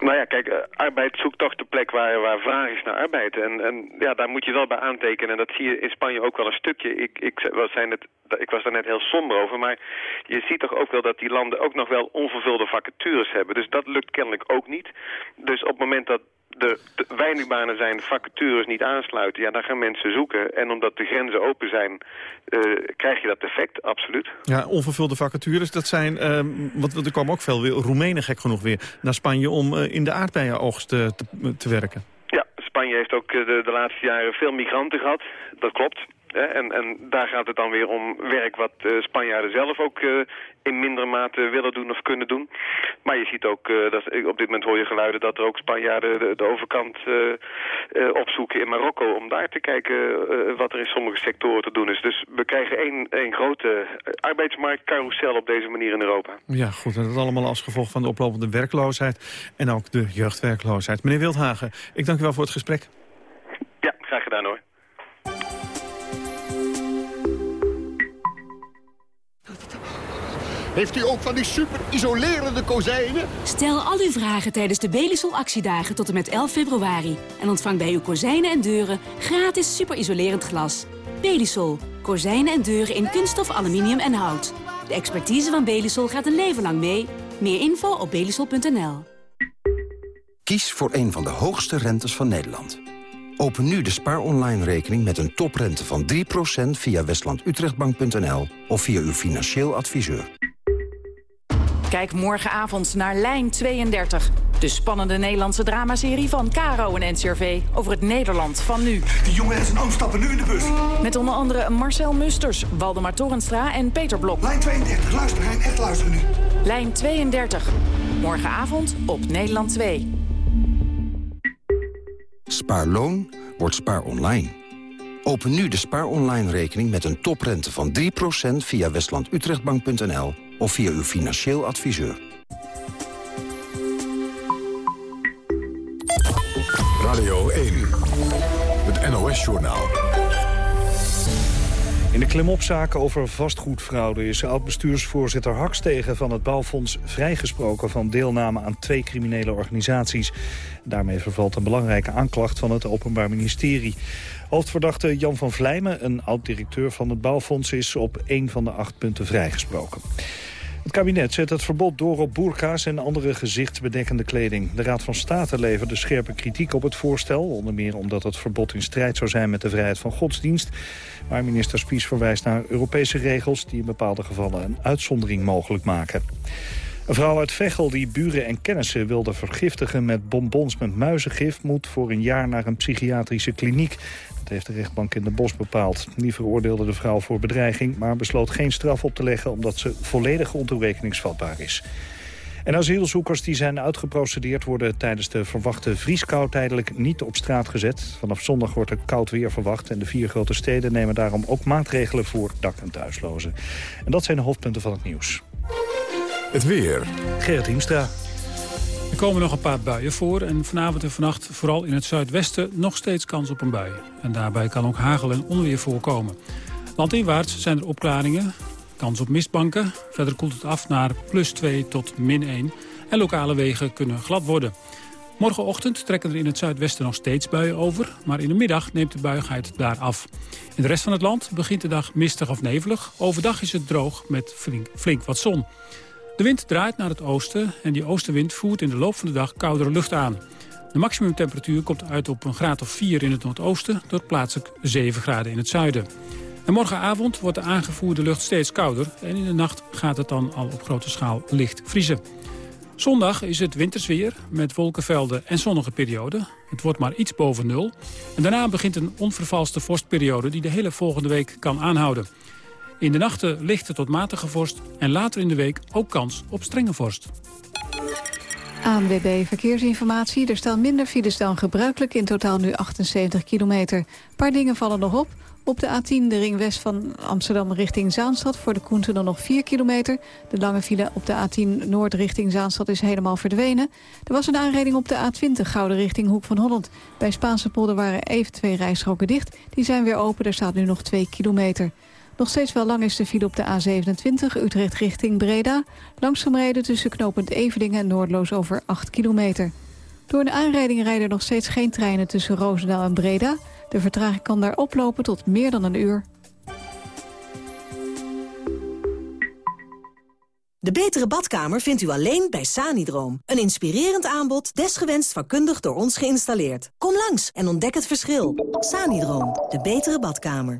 Nou ja, kijk, uh, arbeid zoekt toch de plek waar, waar vraag is naar arbeid. En, en ja, daar moet je wel bij aantekenen. En dat zie je in Spanje ook wel een stukje. Ik, ik was zijn het ik was daar net heel somber over, maar je ziet toch ook wel dat die landen ook nog wel onvervulde vacatures hebben. Dus dat lukt kennelijk ook niet. Dus op het moment dat de, de weinig banen zijn, vacatures niet aansluiten, ja, dan gaan mensen zoeken. En omdat de grenzen open zijn, uh, krijg je dat effect, absoluut. Ja, onvervulde vacatures, dat zijn, uh, want er komen ook veel weer, Roemenen gek genoeg weer, naar Spanje om uh, in de aardbeienoogst te, te werken. Ja, Spanje heeft ook de, de laatste jaren veel migranten gehad, dat klopt. En, en daar gaat het dan weer om werk wat uh, Spanjaarden zelf ook uh, in mindere mate willen doen of kunnen doen. Maar je ziet ook, uh, dat, op dit moment hoor je geluiden dat er ook Spanjaarden de, de overkant opzoeken in Marokko... om daar te kijken wat er in sommige sectoren te doen is. Dus we krijgen één, één grote arbeidsmarktcarousel op deze manier in Europa. Ja, goed. En dat allemaal als gevolg van de oplopende werkloosheid en ook de jeugdwerkloosheid. Meneer Wildhagen, ik dank u wel voor het gesprek. Heeft u ook van die super isolerende kozijnen? Stel al uw vragen tijdens de Belisol actiedagen tot en met 11 februari. En ontvang bij uw kozijnen en deuren gratis super isolerend glas. Belisol. Kozijnen en deuren in kunststof, aluminium en hout. De expertise van Belisol gaat een leven lang mee. Meer info op belisol.nl. Kies voor een van de hoogste rentes van Nederland. Open nu de Spaar Online rekening met een toprente van 3% via westlandutrechtbank.nl of via uw financieel adviseur. Kijk morgenavond naar Lijn 32. De spannende Nederlandse dramaserie van Caro en NCRV over het Nederland van nu. Die jongen en zijn oom stappen nu in de bus. Met onder andere Marcel Musters, Waldemar Torenstra en Peter Blok. Lijn 32, luister Hein, echt luisteren nu. Lijn 32. Morgenavond op Nederland 2. Spaarloon wordt spaar online. Open nu de spaar online rekening met een toprente van 3% via westlandutrechtbank.nl of via uw financieel adviseur. Radio 1, het NOS-journaal. In de klimopzaken over vastgoedfraude is oud-bestuursvoorzitter Hakstegen van het Bouwfonds vrijgesproken van deelname aan twee criminele organisaties. Daarmee vervalt een belangrijke aanklacht van het Openbaar Ministerie. Hoofdverdachte Jan van Vlijmen, een oud-directeur van het Bouwfonds, is op één van de acht punten vrijgesproken. Het kabinet zet het verbod door op boerka's en andere gezichtsbedekkende kleding. De Raad van State leverde scherpe kritiek op het voorstel. Onder meer omdat het verbod in strijd zou zijn met de vrijheid van godsdienst. Maar minister Spies verwijst naar Europese regels... die in bepaalde gevallen een uitzondering mogelijk maken. Een vrouw uit Veghel die buren en kennissen wilde vergiftigen met bonbons met muizengif... moet voor een jaar naar een psychiatrische kliniek. Dat heeft de rechtbank in de Bos bepaald. Die veroordeelde de vrouw voor bedreiging, maar besloot geen straf op te leggen... omdat ze volledig ontoerekeningsvatbaar is. En asielzoekers die zijn uitgeprocedeerd worden tijdens de verwachte vrieskou tijdelijk niet op straat gezet. Vanaf zondag wordt er koud weer verwacht en de vier grote steden nemen daarom ook maatregelen voor dak- en thuislozen. En dat zijn de hoofdpunten van het nieuws. Het weer. Gerrit Hiemstra. Er komen nog een paar buien voor en vanavond en vannacht vooral in het zuidwesten nog steeds kans op een bui. En daarbij kan ook hagel en onweer voorkomen. Landinwaarts zijn er opklaringen, kans op mistbanken. Verder koelt het af naar plus 2 tot min 1 en lokale wegen kunnen glad worden. Morgenochtend trekken er in het zuidwesten nog steeds buien over... maar in de middag neemt de buigheid daar af. In de rest van het land begint de dag mistig of nevelig. Overdag is het droog met flink, flink wat zon. De wind draait naar het oosten en die oostenwind voert in de loop van de dag koudere lucht aan. De maximumtemperatuur komt uit op een graad of 4 in het noordoosten... tot plaatselijk 7 graden in het zuiden. En morgenavond wordt de aangevoerde lucht steeds kouder... en in de nacht gaat het dan al op grote schaal licht vriezen. Zondag is het wintersweer met wolkenvelden en zonnige perioden. Het wordt maar iets boven nul. En daarna begint een onvervalste vorstperiode die de hele volgende week kan aanhouden. In de nachten lichte tot matige vorst en later in de week ook kans op strenge vorst. ANWB Verkeersinformatie. Er staan minder files dan gebruikelijk. In totaal nu 78 kilometer. Een paar dingen vallen nog op. Op de A10, de ring west van Amsterdam richting Zaanstad... voor de Koenten nog 4 kilometer. De lange file op de A10 noord richting Zaanstad is helemaal verdwenen. Er was een aanrijding op de A20 Gouden richting Hoek van Holland. Bij Spaanse polder waren even twee rijstroken dicht. Die zijn weer open, er staat nu nog 2 kilometer. Nog steeds wel lang is de file op de A27 Utrecht richting Breda. Langzaam rijden tussen knooppunt Eveningen en Noordloos over 8 kilometer. Door een aanrijding rijden nog steeds geen treinen tussen Roosendaal en Breda... De vertraging kan daar oplopen tot meer dan een uur. De betere badkamer vindt u alleen bij Sanidroom. Een inspirerend aanbod, desgewenst vakkundig door ons geïnstalleerd. Kom langs en ontdek het verschil. Sanidroom, de betere badkamer.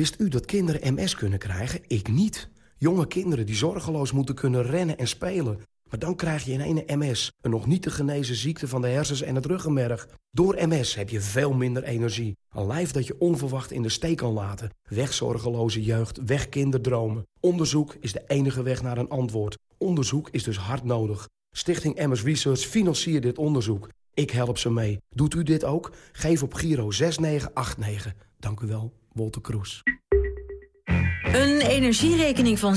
Wist u dat kinderen MS kunnen krijgen? Ik niet. Jonge kinderen die zorgeloos moeten kunnen rennen en spelen. Maar dan krijg je in ene MS, een nog niet te genezen ziekte van de hersens en het ruggenmerg. Door MS heb je veel minder energie. Een lijf dat je onverwacht in de steek kan laten. Weg zorgeloze jeugd, weg kinderdromen. Onderzoek is de enige weg naar een antwoord. Onderzoek is dus hard nodig. Stichting MS Research financiert dit onderzoek. Ik help ze mee. Doet u dit ook? Geef op Giro 6989. Dank u wel, Wolter Kroes. Een energierekening van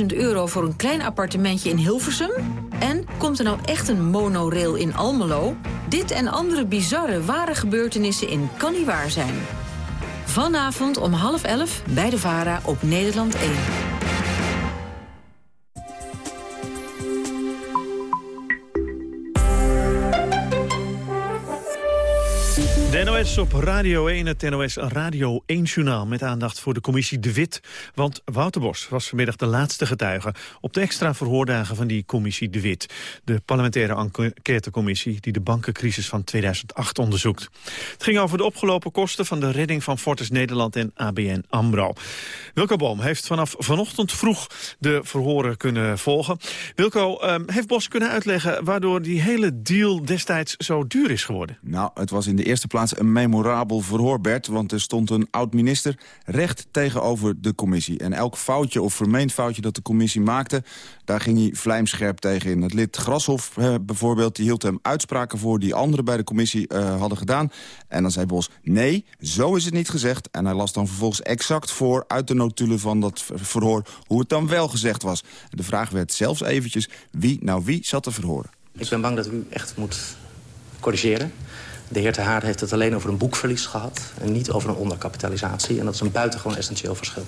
16.000 euro voor een klein appartementje in Hilversum? En komt er nou echt een monorail in Almelo? Dit en andere bizarre ware gebeurtenissen in Kan Niet Waar Zijn. Vanavond om half elf bij de VARA op Nederland 1. NOS op Radio 1, het NOS Radio 1-journaal... met aandacht voor de commissie De Wit. Want Wouter Bos was vanmiddag de laatste getuige... op de extra verhoordagen van die commissie De Wit. De parlementaire enquêtecommissie die de bankencrisis van 2008 onderzoekt. Het ging over de opgelopen kosten van de redding van Fortis Nederland en ABN AMRO. Wilco Boom heeft vanaf vanochtend vroeg de verhoren kunnen volgen. Wilco, um, heeft Bos kunnen uitleggen waardoor die hele deal destijds zo duur is geworden? Nou, het was in de eerste plaats een memorabel verhoor, Bert... want er stond een oud-minister recht tegenover de commissie. En elk foutje of vermeend foutje dat de commissie maakte... daar ging hij vlijmscherp tegen in. Het lid Grashoff eh, bijvoorbeeld, die hield hem uitspraken voor... die anderen bij de commissie eh, hadden gedaan. En dan zei Bos, nee, zo is het niet gezegd. En hij las dan vervolgens exact voor uit de notulen van dat verhoor... hoe het dan wel gezegd was. De vraag werd zelfs eventjes wie nou wie zat te verhoren. Ik ben bang dat u echt moet corrigeren. De heer Ter Haar heeft het alleen over een boekverlies gehad... en niet over een onderkapitalisatie. En dat is een buitengewoon essentieel verschil.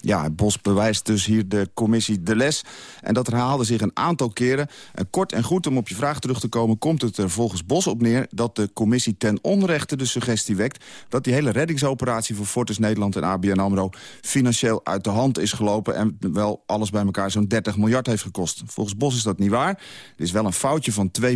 Ja, Bos bewijst dus hier de commissie de les. En dat herhaalde zich een aantal keren. En kort en goed om op je vraag terug te komen... komt het er volgens Bos op neer dat de commissie ten onrechte de suggestie wekt... dat die hele reddingsoperatie voor Fortis Nederland en ABN AMRO... financieel uit de hand is gelopen... en wel alles bij elkaar zo'n 30 miljard heeft gekost. Volgens Bos is dat niet waar. Er is wel een foutje van 2,3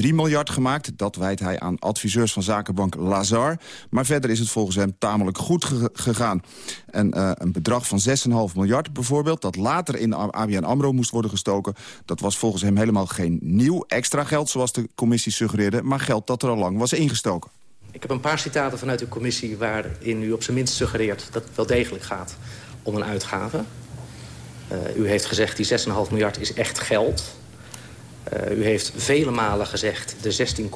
miljard gemaakt. Dat wijt hij aan adviseurs van zakenbank Lazar. Maar verder is het volgens hem tamelijk goed gegaan. En uh, een bedrag van 6,5 miljard bijvoorbeeld... dat later in ABN AMRO moest worden gestoken... dat was volgens hem helemaal geen nieuw extra geld... zoals de commissie suggereerde, maar geld dat er al lang was ingestoken. Ik heb een paar citaten vanuit uw commissie... waarin u op zijn minst suggereert dat het wel degelijk gaat om een uitgave. Uh, u heeft gezegd, die 6,5 miljard is echt geld. Uh, u heeft vele malen gezegd, de 16,8,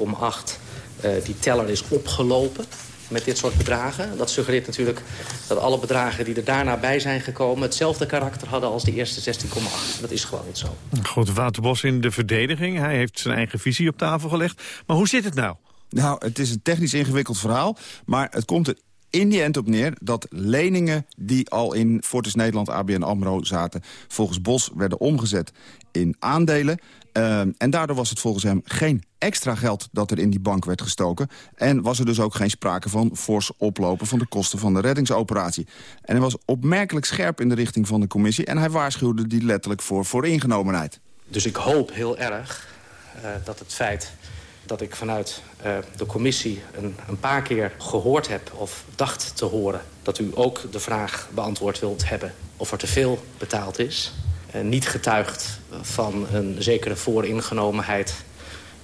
uh, die teller is opgelopen met dit soort bedragen. Dat suggereert natuurlijk dat alle bedragen die er daarna bij zijn gekomen... hetzelfde karakter hadden als die eerste 16,8. Dat is gewoon niet zo. Goed, Wouter Bos in de verdediging. Hij heeft zijn eigen visie op tafel gelegd. Maar hoe zit het nou? Nou, het is een technisch ingewikkeld verhaal. Maar het komt er in die end op neer dat leningen die al in Fortis Nederland, ABN AMRO zaten... volgens Bos werden omgezet in aandelen. Uh, en daardoor was het volgens hem geen extra geld dat er in die bank werd gestoken. En was er dus ook geen sprake van fors oplopen van de kosten van de reddingsoperatie. En hij was opmerkelijk scherp in de richting van de commissie... en hij waarschuwde die letterlijk voor vooringenomenheid. Dus ik hoop heel erg uh, dat het feit dat ik vanuit uh, de commissie een, een, paar keer gehoord heb... of dacht te horen dat u ook de vraag beantwoord wilt hebben... of er te veel betaald is. Uh, niet getuigd van een zekere vooringenomenheid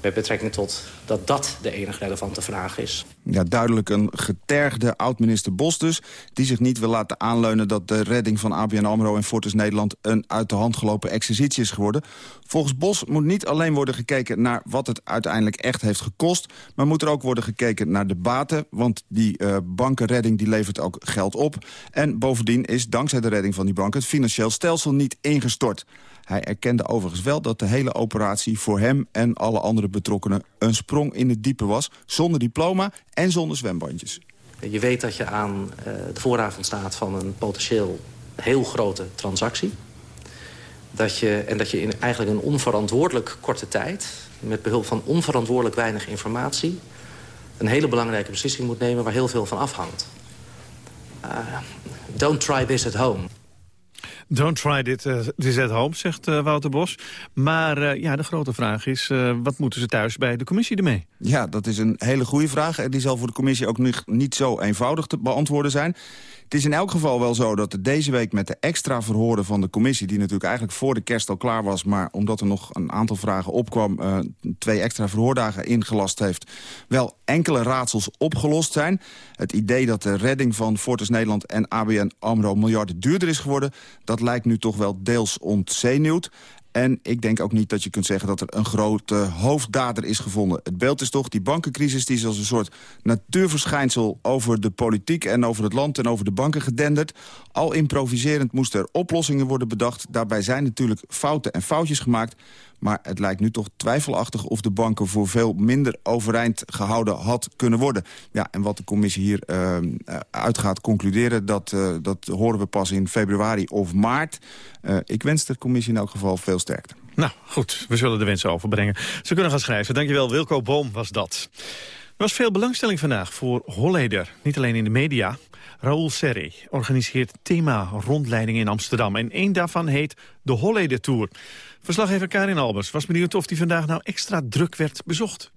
met betrekking tot dat dat de enige relevante vraag is. Ja, duidelijk een getergde oud-minister Bos dus... die zich niet wil laten aanleunen dat de redding van ABN AMRO en Fortis Nederland... een uit de hand gelopen exercitie is geworden. Volgens Bos moet niet alleen worden gekeken naar wat het uiteindelijk echt heeft gekost... maar moet er ook worden gekeken naar de baten... want die uh, bankenredding die levert ook geld op. En bovendien is dankzij de redding van die banken... het financieel stelsel niet ingestort. Hij erkende overigens wel dat de hele operatie voor hem en alle andere betrokkenen een sprong in het diepe was. Zonder diploma en zonder zwembandjes. Je weet dat je aan uh, de vooravond staat van een potentieel heel grote transactie. Dat je, en dat je in eigenlijk een onverantwoordelijk korte tijd... met behulp van onverantwoordelijk weinig informatie... een hele belangrijke beslissing moet nemen waar heel veel van afhangt. Uh, don't try this at home. Don't try dit, uh, this at home, zegt uh, Wouter Bos. Maar uh, ja, de grote vraag is, wat moeten ze thuis bij de commissie ermee? Ja, dat is een hele goede vraag. En die zal voor de commissie ook niet, niet zo eenvoudig te beantwoorden zijn. Het is in elk geval wel zo dat deze week met de extra verhoren van de commissie... die natuurlijk eigenlijk voor de kerst al klaar was... maar omdat er nog een aantal vragen opkwam... Twee extra verhoordagen ingelast heeft... wel enkele raadsels opgelost zijn. Het idee dat de redding van Fortis Nederland en ABN AMRO miljarden duurder is geworden... dat lijkt nu toch wel deels ontzenuwd. En ik denk ook niet dat je kunt zeggen dat er een grote hoofddader is gevonden. Het beeld is toch die bankencrisis die is als een soort natuurverschijnsel... over de politiek en over het land en over de banken gedenderd. Al improviserend moesten er oplossingen worden bedacht. Daarbij zijn natuurlijk fouten en foutjes gemaakt. Maar het lijkt nu toch twijfelachtig of de banken voor veel minder overeind gehouden had kunnen worden. Ja, en wat de commissie hier uh, uit gaat concluderen, dat, uh, dat horen we pas in februari of maart. Ik wens de commissie in elk geval veel sterkte. Nou, goed, we zullen de wensen overbrengen. Ze kunnen gaan schrijven. Dankjewel, Wilco Boom was dat. Er was veel belangstelling vandaag voor Holleder. Niet alleen in de media. Raoul Serre organiseert thema-rondleidingen in Amsterdam. En één daarvan heet de Holleder Tour. Verslaggever Karin Albers was benieuwd of die vandaag nou extra druk werd bezocht.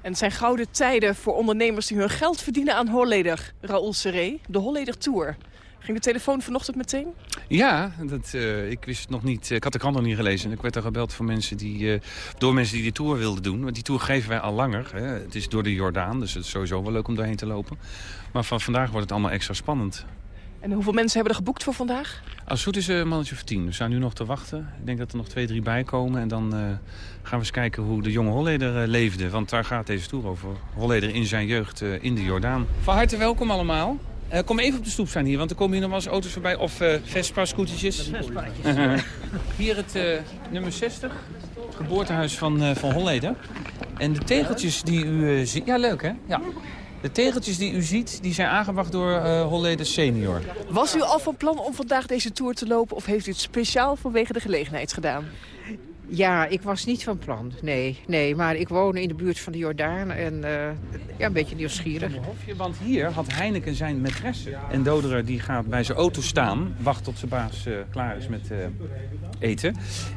En het zijn gouden tijden voor ondernemers die hun geld verdienen aan Holleder. Raoul Serré, de Holleder Tour. Ging de telefoon vanochtend meteen? Ja, dat, uh, ik wist het nog niet. Ik had de krant nog niet gelezen. Ik werd er gebeld voor mensen die, uh, door mensen die die tour wilden doen. Want die tour geven wij al langer. Hè. Het is door de Jordaan, dus het is sowieso wel leuk om daarheen te lopen. Maar van vandaag wordt het allemaal extra spannend. En hoeveel mensen hebben er geboekt voor vandaag? Als het goed is een mannetje of tien. We staan nu nog te wachten. Ik denk dat er nog twee, drie bij komen. En dan uh, gaan we eens kijken hoe de jonge Holleder uh, leefde. Want daar gaat deze tour over. Holleder in zijn jeugd uh, in de Jordaan. Van harte welkom allemaal. kom even op de stoep staan hier, want er komen hier nog wel eens auto's voorbij. Of Vespa-scootertjes. *laughs* hier het nummer 60. Het geboortehuis van, van Holleder. En de tegeltjes die u ziet... Ja, leuk hè? Ja. De tegeltjes die u ziet, die zijn aangebracht door uh, Holleder senior. Was u al van plan om vandaag deze tour te lopen... of heeft u het speciaal vanwege de gelegenheid gedaan? Ja, ik was niet van plan, nee. nee maar ik woon in de buurt van de Jordaan en uh, ja, een beetje nieuwsgierig. Want hier had Heineken zijn maîtresse. En Doderer die gaat bij zijn auto staan, wacht tot zijn baas uh, klaar is met uh, eten.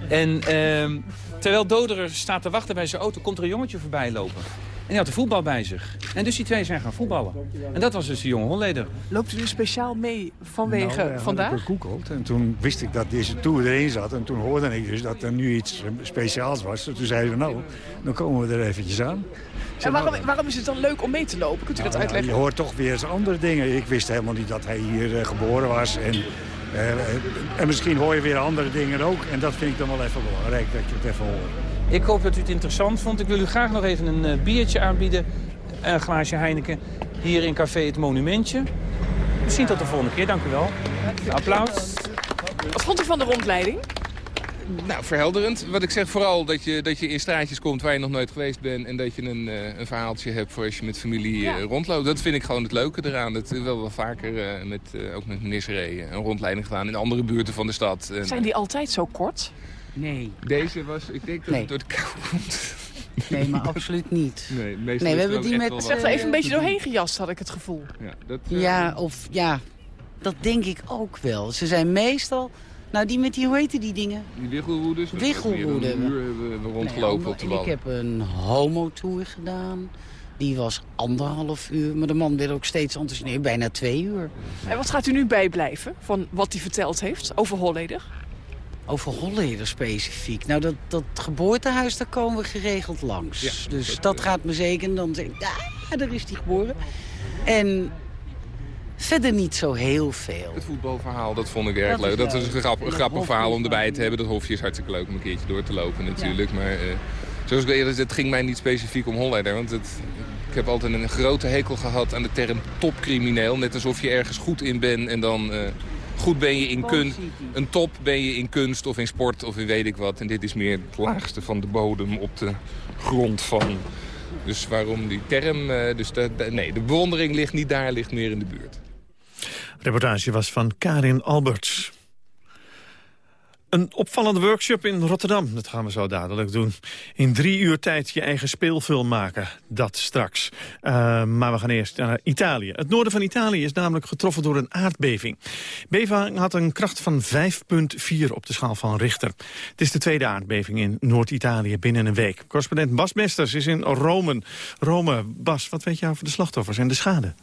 En ehm, terwijl Doderer staat te wachten bij zijn auto, komt er een jongetje voorbij lopen. En hij had de voetbal bij zich. En dus die twee zijn gaan voetballen. En dat was dus de jonge Holleder. Loopt u nu speciaal mee vanwege nou, vandaag? Ik gegoogeld en toen wist ik dat deze tour erin zat. En toen hoorde ik dus dat er nu iets speciaals was. Toen zeiden we nou, dan komen we er eventjes aan. En waarom, waarom is het dan leuk om mee te lopen? Kunt u nou, dat uitleggen? je hoort toch weer eens andere dingen. Ik wist helemaal niet dat hij hier uh, geboren was. En, uh, en misschien hoor je weer andere dingen ook. En dat vind ik dan wel even belangrijk, dat je het even hoort. Ik hoop dat u het interessant vond. Ik wil u graag nog even een uh, biertje aanbieden. Een glaasje Heineken. Hier in Café Het Monumentje. Misschien tot de volgende keer. Dank u wel. Applaus. Wat vond u van de rondleiding? Nou, verhelderend. Wat ik zeg vooral dat je, dat je in straatjes komt waar je nog nooit geweest bent... en dat je een, uh, een verhaaltje hebt voor als je met familie uh, ja. rondloopt. Dat vind ik gewoon het leuke eraan. Dat wel wel vaker, uh, met, ook met meneer Seré, een rondleiding gedaan in andere buurten van de stad. Zijn die altijd zo kort? Nee. Deze was, ik denk dat nee. het door de kou komt. Nee, maar absoluut niet. Nee, nee we hebben die met... Zeg er even een beetje doorheen gejast, had ik het gevoel. Ja, dat, uh... ja, of ja, dat denk ik ook wel. Ze zijn meestal... Nou, die met die, hoe heet die dingen? Die wiggelroeders. Wiggelroeden. Een uur hebben we rondgelopen nee, op de En ik heb een homo-tour gedaan. Die was anderhalf uur, maar de man werd ook steeds enthousiast. Nee, bijna twee uur. En wat gaat u nu bijblijven van wat hij verteld heeft over Holleder? Over Holleder specifiek. Nou, dat, dat geboortehuis, daar komen we geregeld langs. Ja, dus dat, dat gaat me zeker. En dan zeg ik, ah, daar is hij geboren. En verder niet zo heel veel. Het voetbalverhaal, dat vond ik erg dat leuk. Dat is een grappig, grappig verhaal om erbij te hebben. Dat hofje is hartstikke leuk om een keertje door te lopen natuurlijk. Ja. Maar uh, zoals ik eerder zei, het ging mij niet specifiek om Holleder. Want het, ik heb altijd een grote hekel gehad aan de term topcrimineel. Net alsof je ergens goed in bent en dan... Uh, goed ben je in kunst. Een top ben je in kunst of in sport of in weet ik wat. En dit is meer het laagste van de bodem op de grond van. Dus waarom die term? Dus de, de, nee, de bewondering ligt niet daar, ligt meer in de buurt. De reportage was van Karin Alberts. Een opvallende workshop in Rotterdam, dat gaan we zo dadelijk doen. In drie uur tijd je eigen speelfilm maken, dat straks. Uh, maar we gaan eerst naar Italië. Het noorden van Italië is namelijk getroffen door een aardbeving. Beving had een kracht van 5,4 op de schaal van Richter. Het is de tweede aardbeving in Noord-Italië binnen een week. Correspondent Bas Mesters is in Rome. Rome, Bas, wat weet je over de slachtoffers en de schade?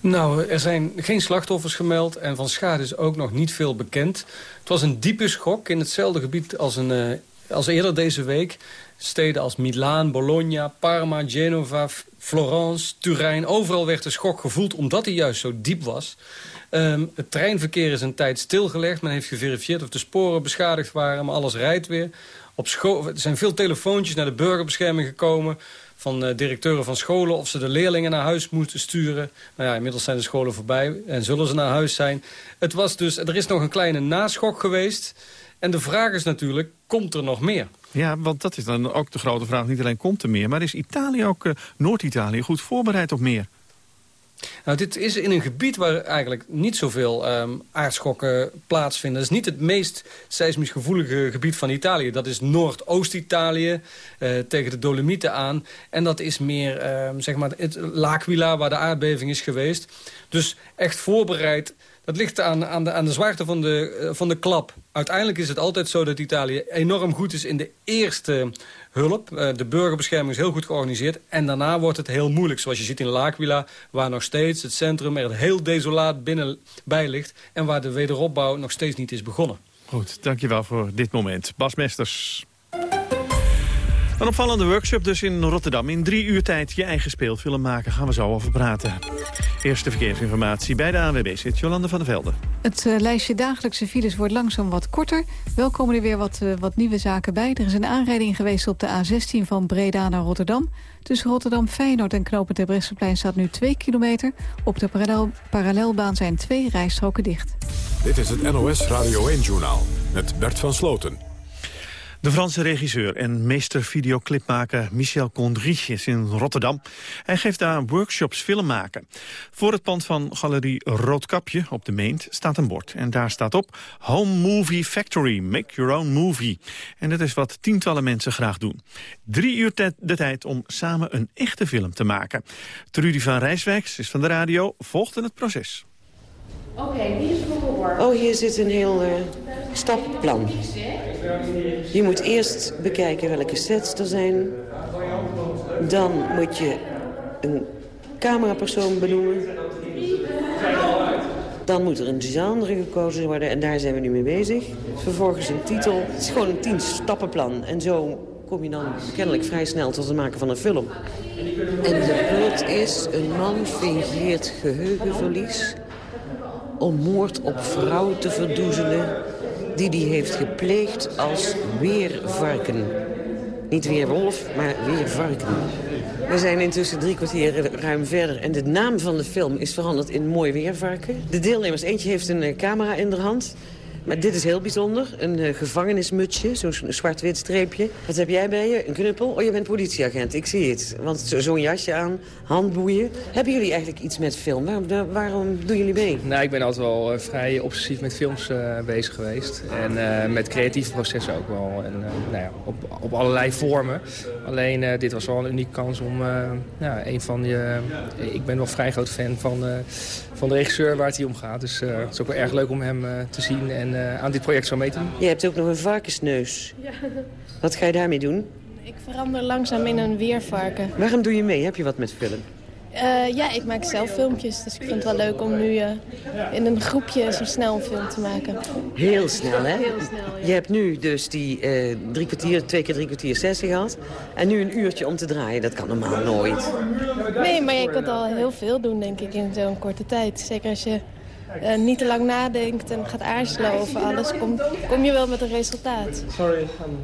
Nou, er zijn geen slachtoffers gemeld en van schade is ook nog niet veel bekend. Het was een diepe schok in hetzelfde gebied als, een, uh, als eerder deze week. Steden als Milaan, Bologna, Parma, Genova, Florence, Turijn. Overal werd de schok gevoeld omdat hij juist zo diep was. Um, het treinverkeer is een tijd stilgelegd. Men heeft geverifieerd of de sporen beschadigd waren, maar alles rijdt weer. Op er zijn veel telefoontjes naar de burgerbescherming gekomen van uh, directeuren van scholen... of ze de leerlingen naar huis moeten sturen. Nou ja, inmiddels zijn de scholen voorbij en zullen ze naar huis zijn. Het was dus, er is nog een kleine naschok geweest. En de vraag is natuurlijk, komt er nog meer? Ja, want dat is dan ook de grote vraag. Niet alleen komt er meer, maar is Italië ook, uh, Noord-Italië, goed voorbereid op meer? Nou, dit is in een gebied waar eigenlijk niet zoveel um, aardschokken plaatsvinden. Het is niet het meest seismisch gevoelige gebied van Italië. Dat is Noordoost-Italië, uh, tegen de Dolomieten aan. En dat is meer, um, zeg maar, het L'Aquila, waar de aardbeving is geweest. Dus echt voorbereid dat ligt aan, aan, de, aan de zwaarte van de, uh, van de klap. Uiteindelijk is het altijd zo dat Italië enorm goed is in de eerste hulp. Uh, de burgerbescherming is heel goed georganiseerd. En daarna wordt het heel moeilijk. Zoals je ziet in L'Aquila, waar nog steeds het centrum er heel desolaat binnen bij ligt. En waar de wederopbouw nog steeds niet is begonnen. Goed, dankjewel voor dit moment. Bas Mesters. Een opvallende workshop dus in Rotterdam. In drie uur tijd je eigen speelfilm maken. Gaan we zo over praten. Eerste verkeersinformatie bij de ANWB zit Jolande van der Velde. Het uh, lijstje dagelijkse files wordt langzaam wat korter. Wel komen er weer wat, uh, wat nieuwe zaken bij. Er is een aanrijding geweest op de A16 van Breda naar Rotterdam. Tussen Rotterdam-Feyenoord en Knopen ter Bresseplein staat nu 2 kilometer. Op de parallel, parallelbaan zijn twee rijstroken dicht. Dit is het NOS Radio 1-journaal met Bert van Sloten. De Franse regisseur en meester videoclipmaker Michel Gondry is in Rotterdam. Hij geeft daar workshops film maken. Voor het pand van Galerie Roodkapje op de Meent staat een bord. En daar staat op Home Movie Factory, make your own movie. En dat is wat tientallen mensen graag doen. Drie uur de tijd om samen een echte film te maken. Trudy van Rijswijks is van de radio, volgt in het proces. Oké, okay, wie is voor Oh, hier zit een heel uh, stappenplan. Je moet eerst bekijken welke sets er zijn. Dan moet je een camerapersoon benoemen. Dan moet er een genre gekozen worden en daar zijn we nu mee bezig. Vervolgens een titel. Het is gewoon een tien stappenplan. En zo kom je dan kennelijk vrij snel tot het maken van een film. En de plot is, een man fingeert geheugenverlies om moord op vrouw te verdoezelen die die heeft gepleegd als weervarken. Niet weer wolf, maar weer varken. We zijn intussen drie kwartier ruim verder en de naam van de film is veranderd in Mooi Weervarken. De deelnemers, eentje heeft een eh, camera in de hand... Maar dit is heel bijzonder. Een uh, gevangenismutsje, zo'n zwart-wit streepje. Wat heb jij bij je? Een knuppel? Oh, je bent politieagent. Ik zie het. Want zo'n jasje aan, handboeien. Hebben jullie eigenlijk iets met film? Waarom, waarom doen jullie mee? Nou, ik ben altijd wel uh, vrij obsessief met films uh, bezig geweest. En met creatieve processen ook wel. En, nou ja, op, op allerlei vormen. Alleen, dit was wel een unieke kans om ja, een van je... ik ben wel vrij groot fan van, van de regisseur waar het hier om gaat. Dus het is ook wel erg leuk om hem te zien en uh, aan dit project zo mee te doen. Je hebt ook nog een varkensneus. Ja. Wat ga je daarmee doen? Ik verander langzaam in een weervarken. Waarom doe je mee? Heb je wat met film? Uh, ja, ik maak zelf filmpjes, dus ik vind het wel leuk om nu uh, in een groepje zo snel een film te maken. Heel snel, hè? Heel snel, ja. Je hebt nu dus die uh, drie kwartier, twee keer drie kwartier sessie gehad. En nu een uurtje om te draaien, dat kan normaal nooit. Nee, maar je kunt al heel veel doen, denk ik, in zo'n korte tijd. Zeker als je uh, niet te lang nadenkt en gaat aarzelen over alles, kom, kom je wel met een resultaat. Sorry, I'm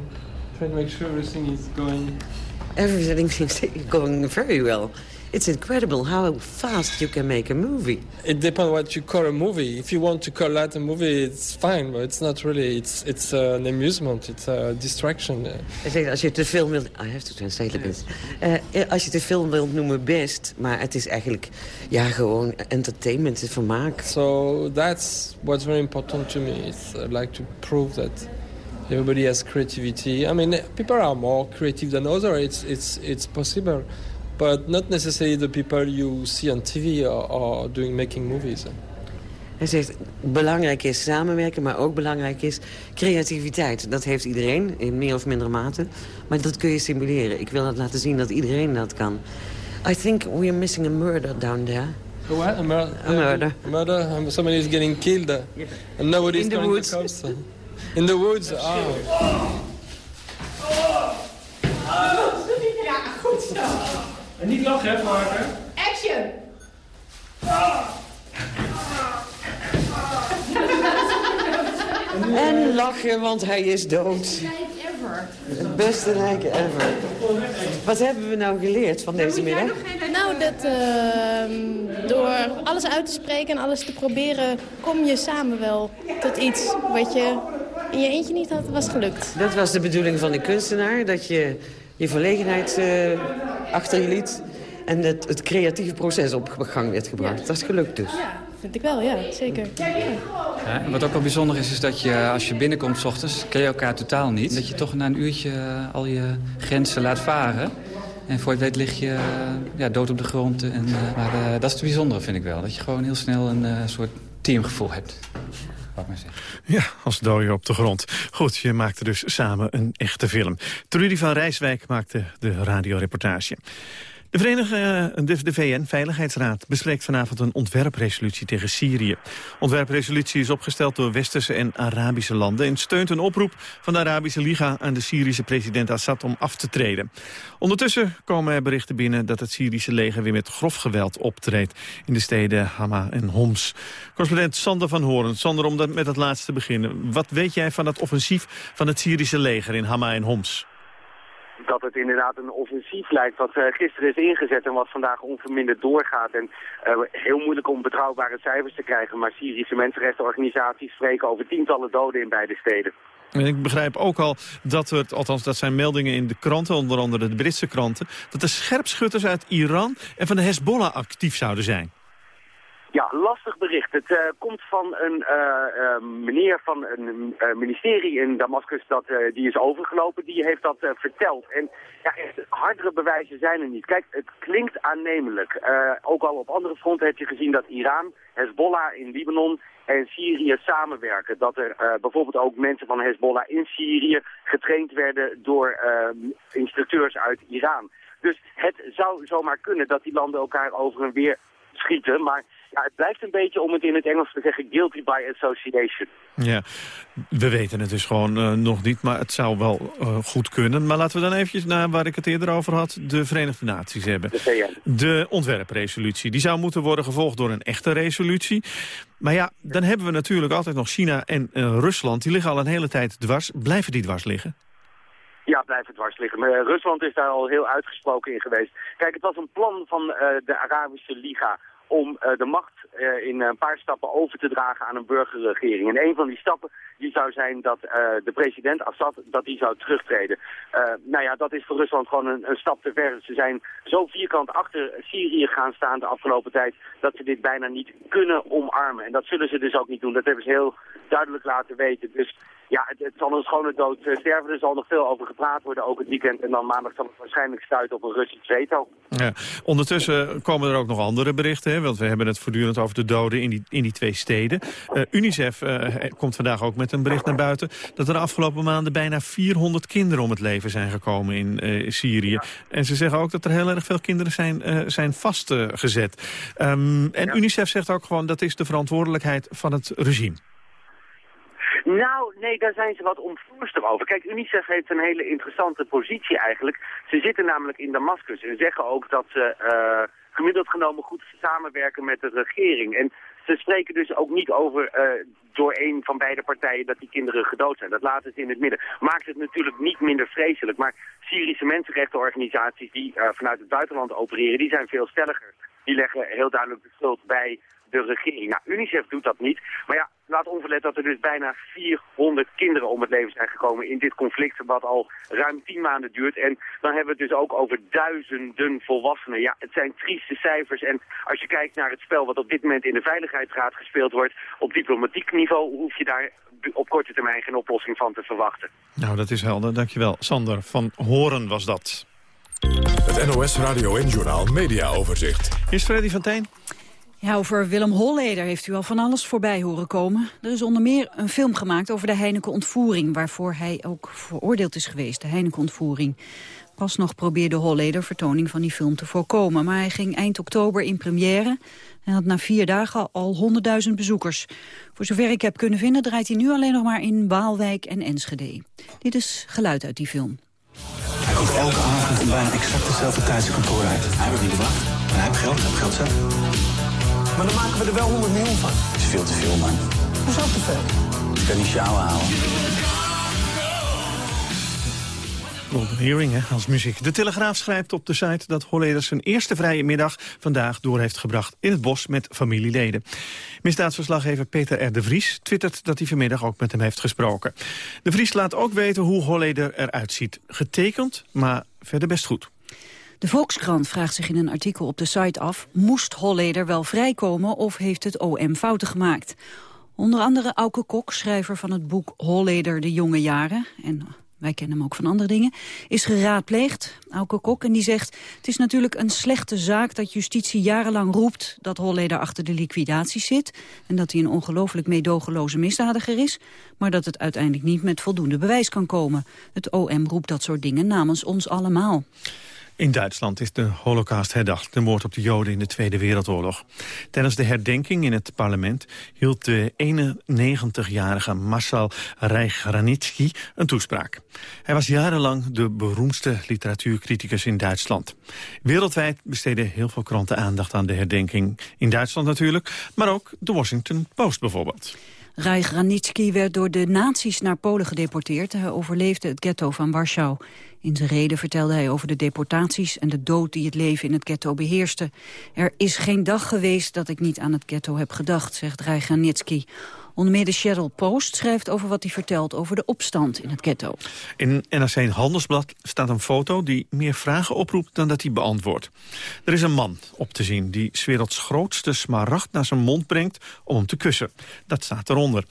trying to make sure everything is going... Everything is going very well. It's incredible how fast you can make a movie. It depends what you call a movie. If you want to call that a movie, it's fine, but it's not really. It's it's uh, an amusement. It's a distraction. Als je de film wilt... I have to translate a bit. Uh, als je de film wilt noemen, best. Maar het is eigenlijk ja, gewoon entertainment, het vermaak. So that's what's very important to me. It's uh, like to prove that everybody has creativity. I mean, people are more creative than others. It's it's it's possible but not necessarily the people you see on TV or, or doing making movies. Hij zegt, belangrijk is samenwerken, maar ook belangrijk is creativiteit. Dat heeft iedereen, in meer of mindere mate. Maar dat kun je stimuleren. Ik wil dat laten zien dat iedereen dat kan. I think we are missing a murder down there. A what? A, mur a murder. A murder? Um, somebody is getting killed. Uh, and nobody's in the woods. The. In the woods? Oh. Ja, goed zo. En niet lachen, hè, Marker? Action! En lachen, want hij is dood. ever. Het beste lijken ever. Wat hebben we nou geleerd van deze middag? Nou, dat uh, door alles uit te spreken en alles te proberen... kom je samen wel tot iets wat je in je eentje niet had, was gelukt. Dat was de bedoeling van de kunstenaar, dat je je verlegenheid uh, achter je liet... en het, het, creatieve proces op gang werd gebracht. Ja. Dat is gelukt dus. Ja, vind ik wel, ja, zeker. Ja, wat ook wel bijzonder is, is dat je als je binnenkomt s ochtends... ken je elkaar totaal niet. Dat je toch na een uurtje uh, al je grenzen laat varen... En voor je weet lig je uh, ja, dood op de grond. En, maar dat is het bijzondere, vind ik wel. Dat je gewoon heel snel een soort teamgevoel hebt. Ja, als dode op de grond. Goed, je maakte dus samen een echte film. Trudy van Rijswijk maakte de radioreportage. De, Verenigde, de VN-veiligheidsraad bespreekt vanavond een ontwerpresolutie tegen Syrië. Ontwerpresolutie is opgesteld door westerse en Arabische landen... en steunt een oproep van de Arabische Liga aan de Syrische president Assad om af te treden. Ondertussen komen er berichten binnen dat het Syrische leger weer met grof geweld optreedt... in de steden Hama en Homs. Correspondent Sander van Horen. Sander, om met het laatste te beginnen. Wat weet jij van het offensief van het Syrische leger in Hama en Homs? Dat het inderdaad een offensief lijkt wat uh, gisteren is ingezet en wat vandaag onverminderd doorgaat. En uh, heel moeilijk om betrouwbare cijfers te krijgen, maar Syrische mensenrechtenorganisaties spreken over tientallen doden in beide steden. En ik begrijp ook al dat er, althans dat zijn meldingen in de kranten, onder andere de Britse kranten, dat er scherpschutters uit Iran en van de Hezbollah actief zouden zijn. Ja, lastig bericht. Het uh, komt van een uh, uh, meneer van een ministerie in Damascus dat die is overgelopen. Die heeft dat verteld. En ja, echt hardere bewijzen zijn er niet. Kijk, het klinkt aannemelijk. ook al op andere fronten heb je gezien dat Iran, Hezbollah in Libanon en Syrië samenwerken. Dat er bijvoorbeeld ook mensen van Hezbollah in Syrië getraind werden door instructeurs uit Iran. Dus het zou zomaar kunnen dat die landen elkaar over en weer schieten. Maar ja, het blijft een beetje, om het in het Engels te zeggen, guilty by association. Ja, we weten het dus gewoon uh, nog niet, maar het zou wel uh, goed kunnen. Maar laten we dan eventjes naar waar ik het eerder over had, de Verenigde Naties hebben. De VN. De ontwerpresolutie, die zou moeten worden gevolgd door een echte resolutie. Maar ja, dan hebben we natuurlijk altijd nog China en uh, Rusland. Die liggen al een hele tijd dwars. Blijven die dwars liggen? Ja, blijven dwars liggen. Maar Rusland is daar al heel uitgesproken in geweest. Kijk, het was een plan van de Arabische Liga om uh, de macht uh, in een paar stappen over te dragen aan een burgerregering. En een van die stappen die zou zijn dat de president Assad dat die zou terugtreden. nou ja, dat is voor Rusland gewoon een, een, stap te ver. Ze zijn zo vierkant achter Syrië gaan staan de afgelopen tijd dat ze dit bijna niet kunnen omarmen. En dat zullen ze dus ook niet doen. Dat hebben ze heel duidelijk laten weten. Dus ja, het, het, zal een schone dood sterven. Er zal nog veel over gepraat worden, ook het weekend. En dan maandag zal het waarschijnlijk stuiten op een Russisch veto. Ja. Ondertussen komen er ook nog andere berichten. Hè? Want we hebben het voortdurend over de doden in die, in die twee steden. Uh, UNICEF uh, komt vandaag ook met een bericht naar buiten... dat er de afgelopen maanden bijna 400 kinderen om het leven zijn gekomen in uh, Syrië. En ze zeggen ook dat er heel erg veel kinderen zijn, zijn vastgezet. Um, en ja. UNICEF zegt ook gewoon dat is de verantwoordelijkheid van het regime. Nou, nee, daar zijn ze wat onvoerstig over. Kijk, UNICEF heeft een hele interessante positie eigenlijk. Ze zitten namelijk in Damascus en zeggen ook dat ze uh, gemiddeld genomen goed samenwerken met de regering. En ze spreken dus ook niet over eh, door een van beide partijen dat die kinderen gedood zijn. Dat laten ze in het midden. Maakt het natuurlijk niet minder vreselijk. Maar Syrische mensenrechtenorganisaties die uh, vanuit het buitenland opereren, die zijn veel stelliger. Die leggen heel duidelijk de schuld bij de regering. Nou, UNICEF doet dat niet. Maar ja, laat onverlet dat er dus bijna 400 kinderen om het leven zijn gekomen in dit conflict wat al ruim 10 maanden duurt. En dan hebben we het dus ook over duizenden volwassenen. Ja, het zijn trieste cijfers. En als je kijkt naar het spel wat op dit moment in de Veiligheidsraad gespeeld wordt, op diplomatiek niveau hoef je daar op korte termijn geen oplossing van te verwachten. Nou, dat is helder. Dankjewel. Sander van Horen was dat. Het NOS Radio en Journaal Media Overzicht. Is Freddy van Tijn? Ja, over Willem Holleder heeft u al van alles voorbij horen komen. Er is onder meer een film gemaakt over de Heineken-ontvoering... waarvoor hij ook veroordeeld is geweest, de Heineken-ontvoering. Pas nog probeerde Holleder vertoning van die film te voorkomen... maar hij ging eind oktober in première... en had na vier dagen al 100.000 bezoekers. Voor zover ik heb kunnen vinden draait hij nu alleen nog maar in Waalwijk en Enschede. Dit is geluid uit die film. Hij komt elke avond om bijna exact dezelfde tijd kantoor uit. Hij wordt niet de wacht en hij heeft geld, hij heeft geld zet. Maar dan maken we er wel 100 miljoen van. Dat is veel te veel, man. Hoezo te veel? Ik kan niet sjouwen halen. Golden Hearing hè, als muziek. De Telegraaf schrijft op de site dat Holleder zijn eerste vrije middag vandaag door heeft gebracht in het bos met familieleden. Misdaadsverslaggever Peter R. de Vries twittert dat hij vanmiddag ook met hem heeft gesproken. De Vries laat ook weten hoe Holleder eruit ziet. Getekend, maar verder best goed. De Volkskrant vraagt zich in een artikel op de site af... moest Holleder wel vrijkomen of heeft het OM fouten gemaakt? Onder andere Auke Kok, schrijver van het boek Holleder de jonge jaren... en wij kennen hem ook van andere dingen, is geraadpleegd, Auke Kok. En die zegt, het is natuurlijk een slechte zaak dat justitie jarenlang roept... dat Holleder achter de liquidatie zit... en dat hij een ongelooflijk meedogenloze misdadiger is... maar dat het uiteindelijk niet met voldoende bewijs kan komen. Het OM roept dat soort dingen namens ons allemaal. In Duitsland is de holocaust herdacht, de moord op de Joden in de Tweede Wereldoorlog. Tijdens de herdenking in het parlement hield de 91-jarige Marcel Reich-Ranitsky een toespraak. Hij was jarenlang de beroemdste literatuurcriticus in Duitsland. Wereldwijd besteden heel veel kranten aandacht aan de herdenking. In Duitsland natuurlijk, maar ook de Washington Post bijvoorbeeld. Reich Ranitsky werd door de nazi's naar Polen gedeporteerd. Hij overleefde het ghetto van Warschau. In zijn reden vertelde hij over de deportaties en de dood die het leven in het ghetto beheerste. Er is geen dag geweest dat ik niet aan het ghetto heb gedacht, zegt Reichanitsky. Onder meer de Cheryl Post schrijft over wat hij vertelt over de opstand in het ghetto. In NRC Handelsblad staat een foto die meer vragen oproept dan dat hij beantwoordt. Er is een man op te zien die 's werelds grootste smaragd naar zijn mond brengt om hem te kussen. Dat staat eronder.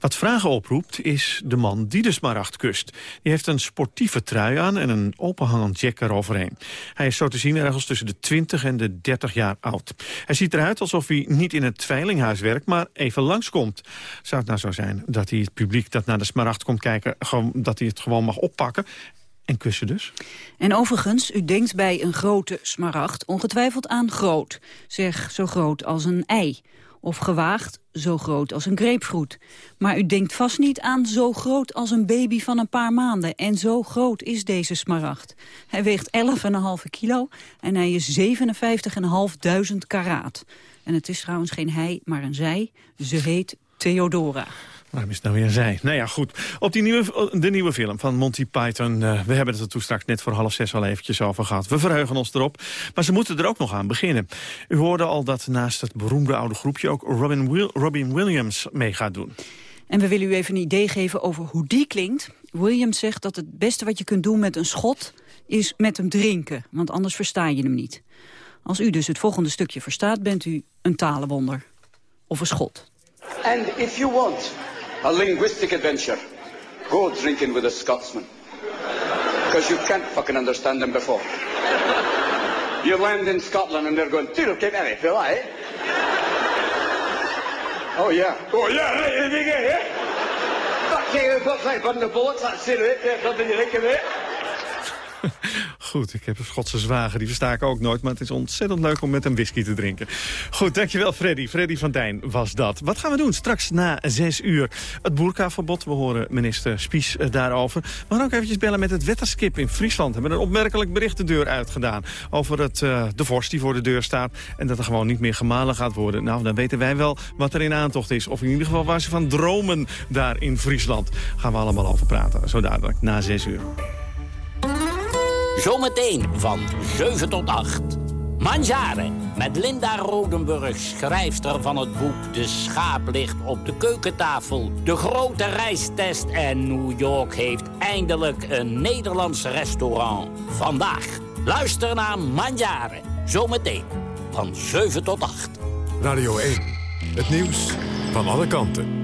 Wat vragen oproept is de man die de smaragd kust. Die heeft een sportieve trui aan en een openhangend jack eroverheen. Hij is zo te zien ergens tussen de 20 en de 30 jaar oud. Hij ziet eruit alsof hij niet in het veilinghuis werkt, maar even langskomt. Zou het nou zo zijn dat hij het publiek dat naar de smaragd komt kijken... Gewoon, dat hij het gewoon mag oppakken en kussen dus? En overigens, u denkt bij een grote smaragd ongetwijfeld aan groot. Zeg, zo groot als een ei. Of gewaagd, zo groot als een grapefruit. Maar u denkt vast niet aan zo groot als een baby van een paar maanden. En zo groot is deze smaragd. Hij weegt 11,5 kilo en hij is 57.500 karaat. En het is trouwens geen hij, maar een zij. Ze heet Theodora. Waarom is het nou weer zij? Nou ja, goed. Op die nieuwe, de nieuwe film van Monty Python. Uh, we hebben het er toen straks net voor half zes al eventjes over gehad. We verheugen ons erop. Maar ze moeten er ook nog aan beginnen. U hoorde al dat naast het beroemde oude groepje... ook Robin, Will, Robin Williams mee gaat doen. En we willen u even een idee geven over hoe die klinkt. Williams zegt dat het beste wat je kunt doen met een schot... is met hem drinken, want anders versta je hem niet. Als u dus het volgende stukje verstaat, bent u een talenwonder. Of een schot. And if you want a linguistic adventure, go drinking with a Scotsman. Because you can't fucking understand them before. You land in Scotland and they're going, Toodle keep any feel, eh? Oh yeah. Oh yeah, right, here we go, yeah? Fuck you, looks like burning the bullets, that's it, right? There's nothing you think of it. *laughs* Goed, ik heb een Schotse zwager, die versta ik ook nooit... maar het is ontzettend leuk om met een whisky te drinken. Goed, dankjewel Freddy. Freddy van Dijn was dat. Wat gaan we doen straks na zes uur? Het boerkaverbod, we horen minister Spies eh, daarover. We gaan ook eventjes bellen met het wetterskip in Friesland. We hebben een opmerkelijk bericht de deur uitgedaan... over het, uh, de vorst die voor de deur staat... en dat er gewoon niet meer gemalen gaat worden. Nou, dan weten wij wel wat er in aantocht is. Of in ieder geval waar ze van dromen daar in Friesland. Gaan we allemaal over praten, zo dadelijk, na zes uur. Zometeen van 7 tot 8. Manjare met Linda Rodenburg, schrijfster van het boek De schaap ligt op de keukentafel. De grote reistest en New York heeft eindelijk een Nederlands restaurant. Vandaag. Luister naar Manjare. Zometeen van 7 tot 8. Radio 1. Het nieuws van alle kanten.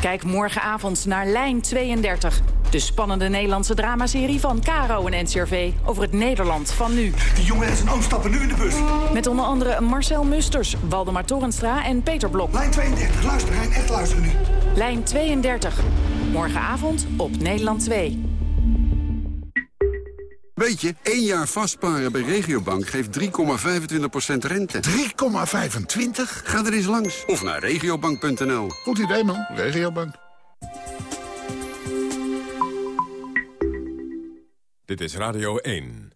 Kijk morgenavond naar Lijn 32. De spannende Nederlandse dramaserie van Caro en NCRV over het Nederland van nu. Die jongen en zijn oom stappen nu in de bus. Met onder andere Marcel Musters, Waldemar Torenstra en Peter Blok. Lijn 32, luister Hein, echt luisteren nu. Lijn 32. Morgenavond op Nederland 2. Weet je, één jaar vastparen bij Regiobank geeft 3,25% rente. 3,25? Ga er eens langs. Of naar regiobank.nl. Goed idee, man. Regiobank. Dit is Radio 1.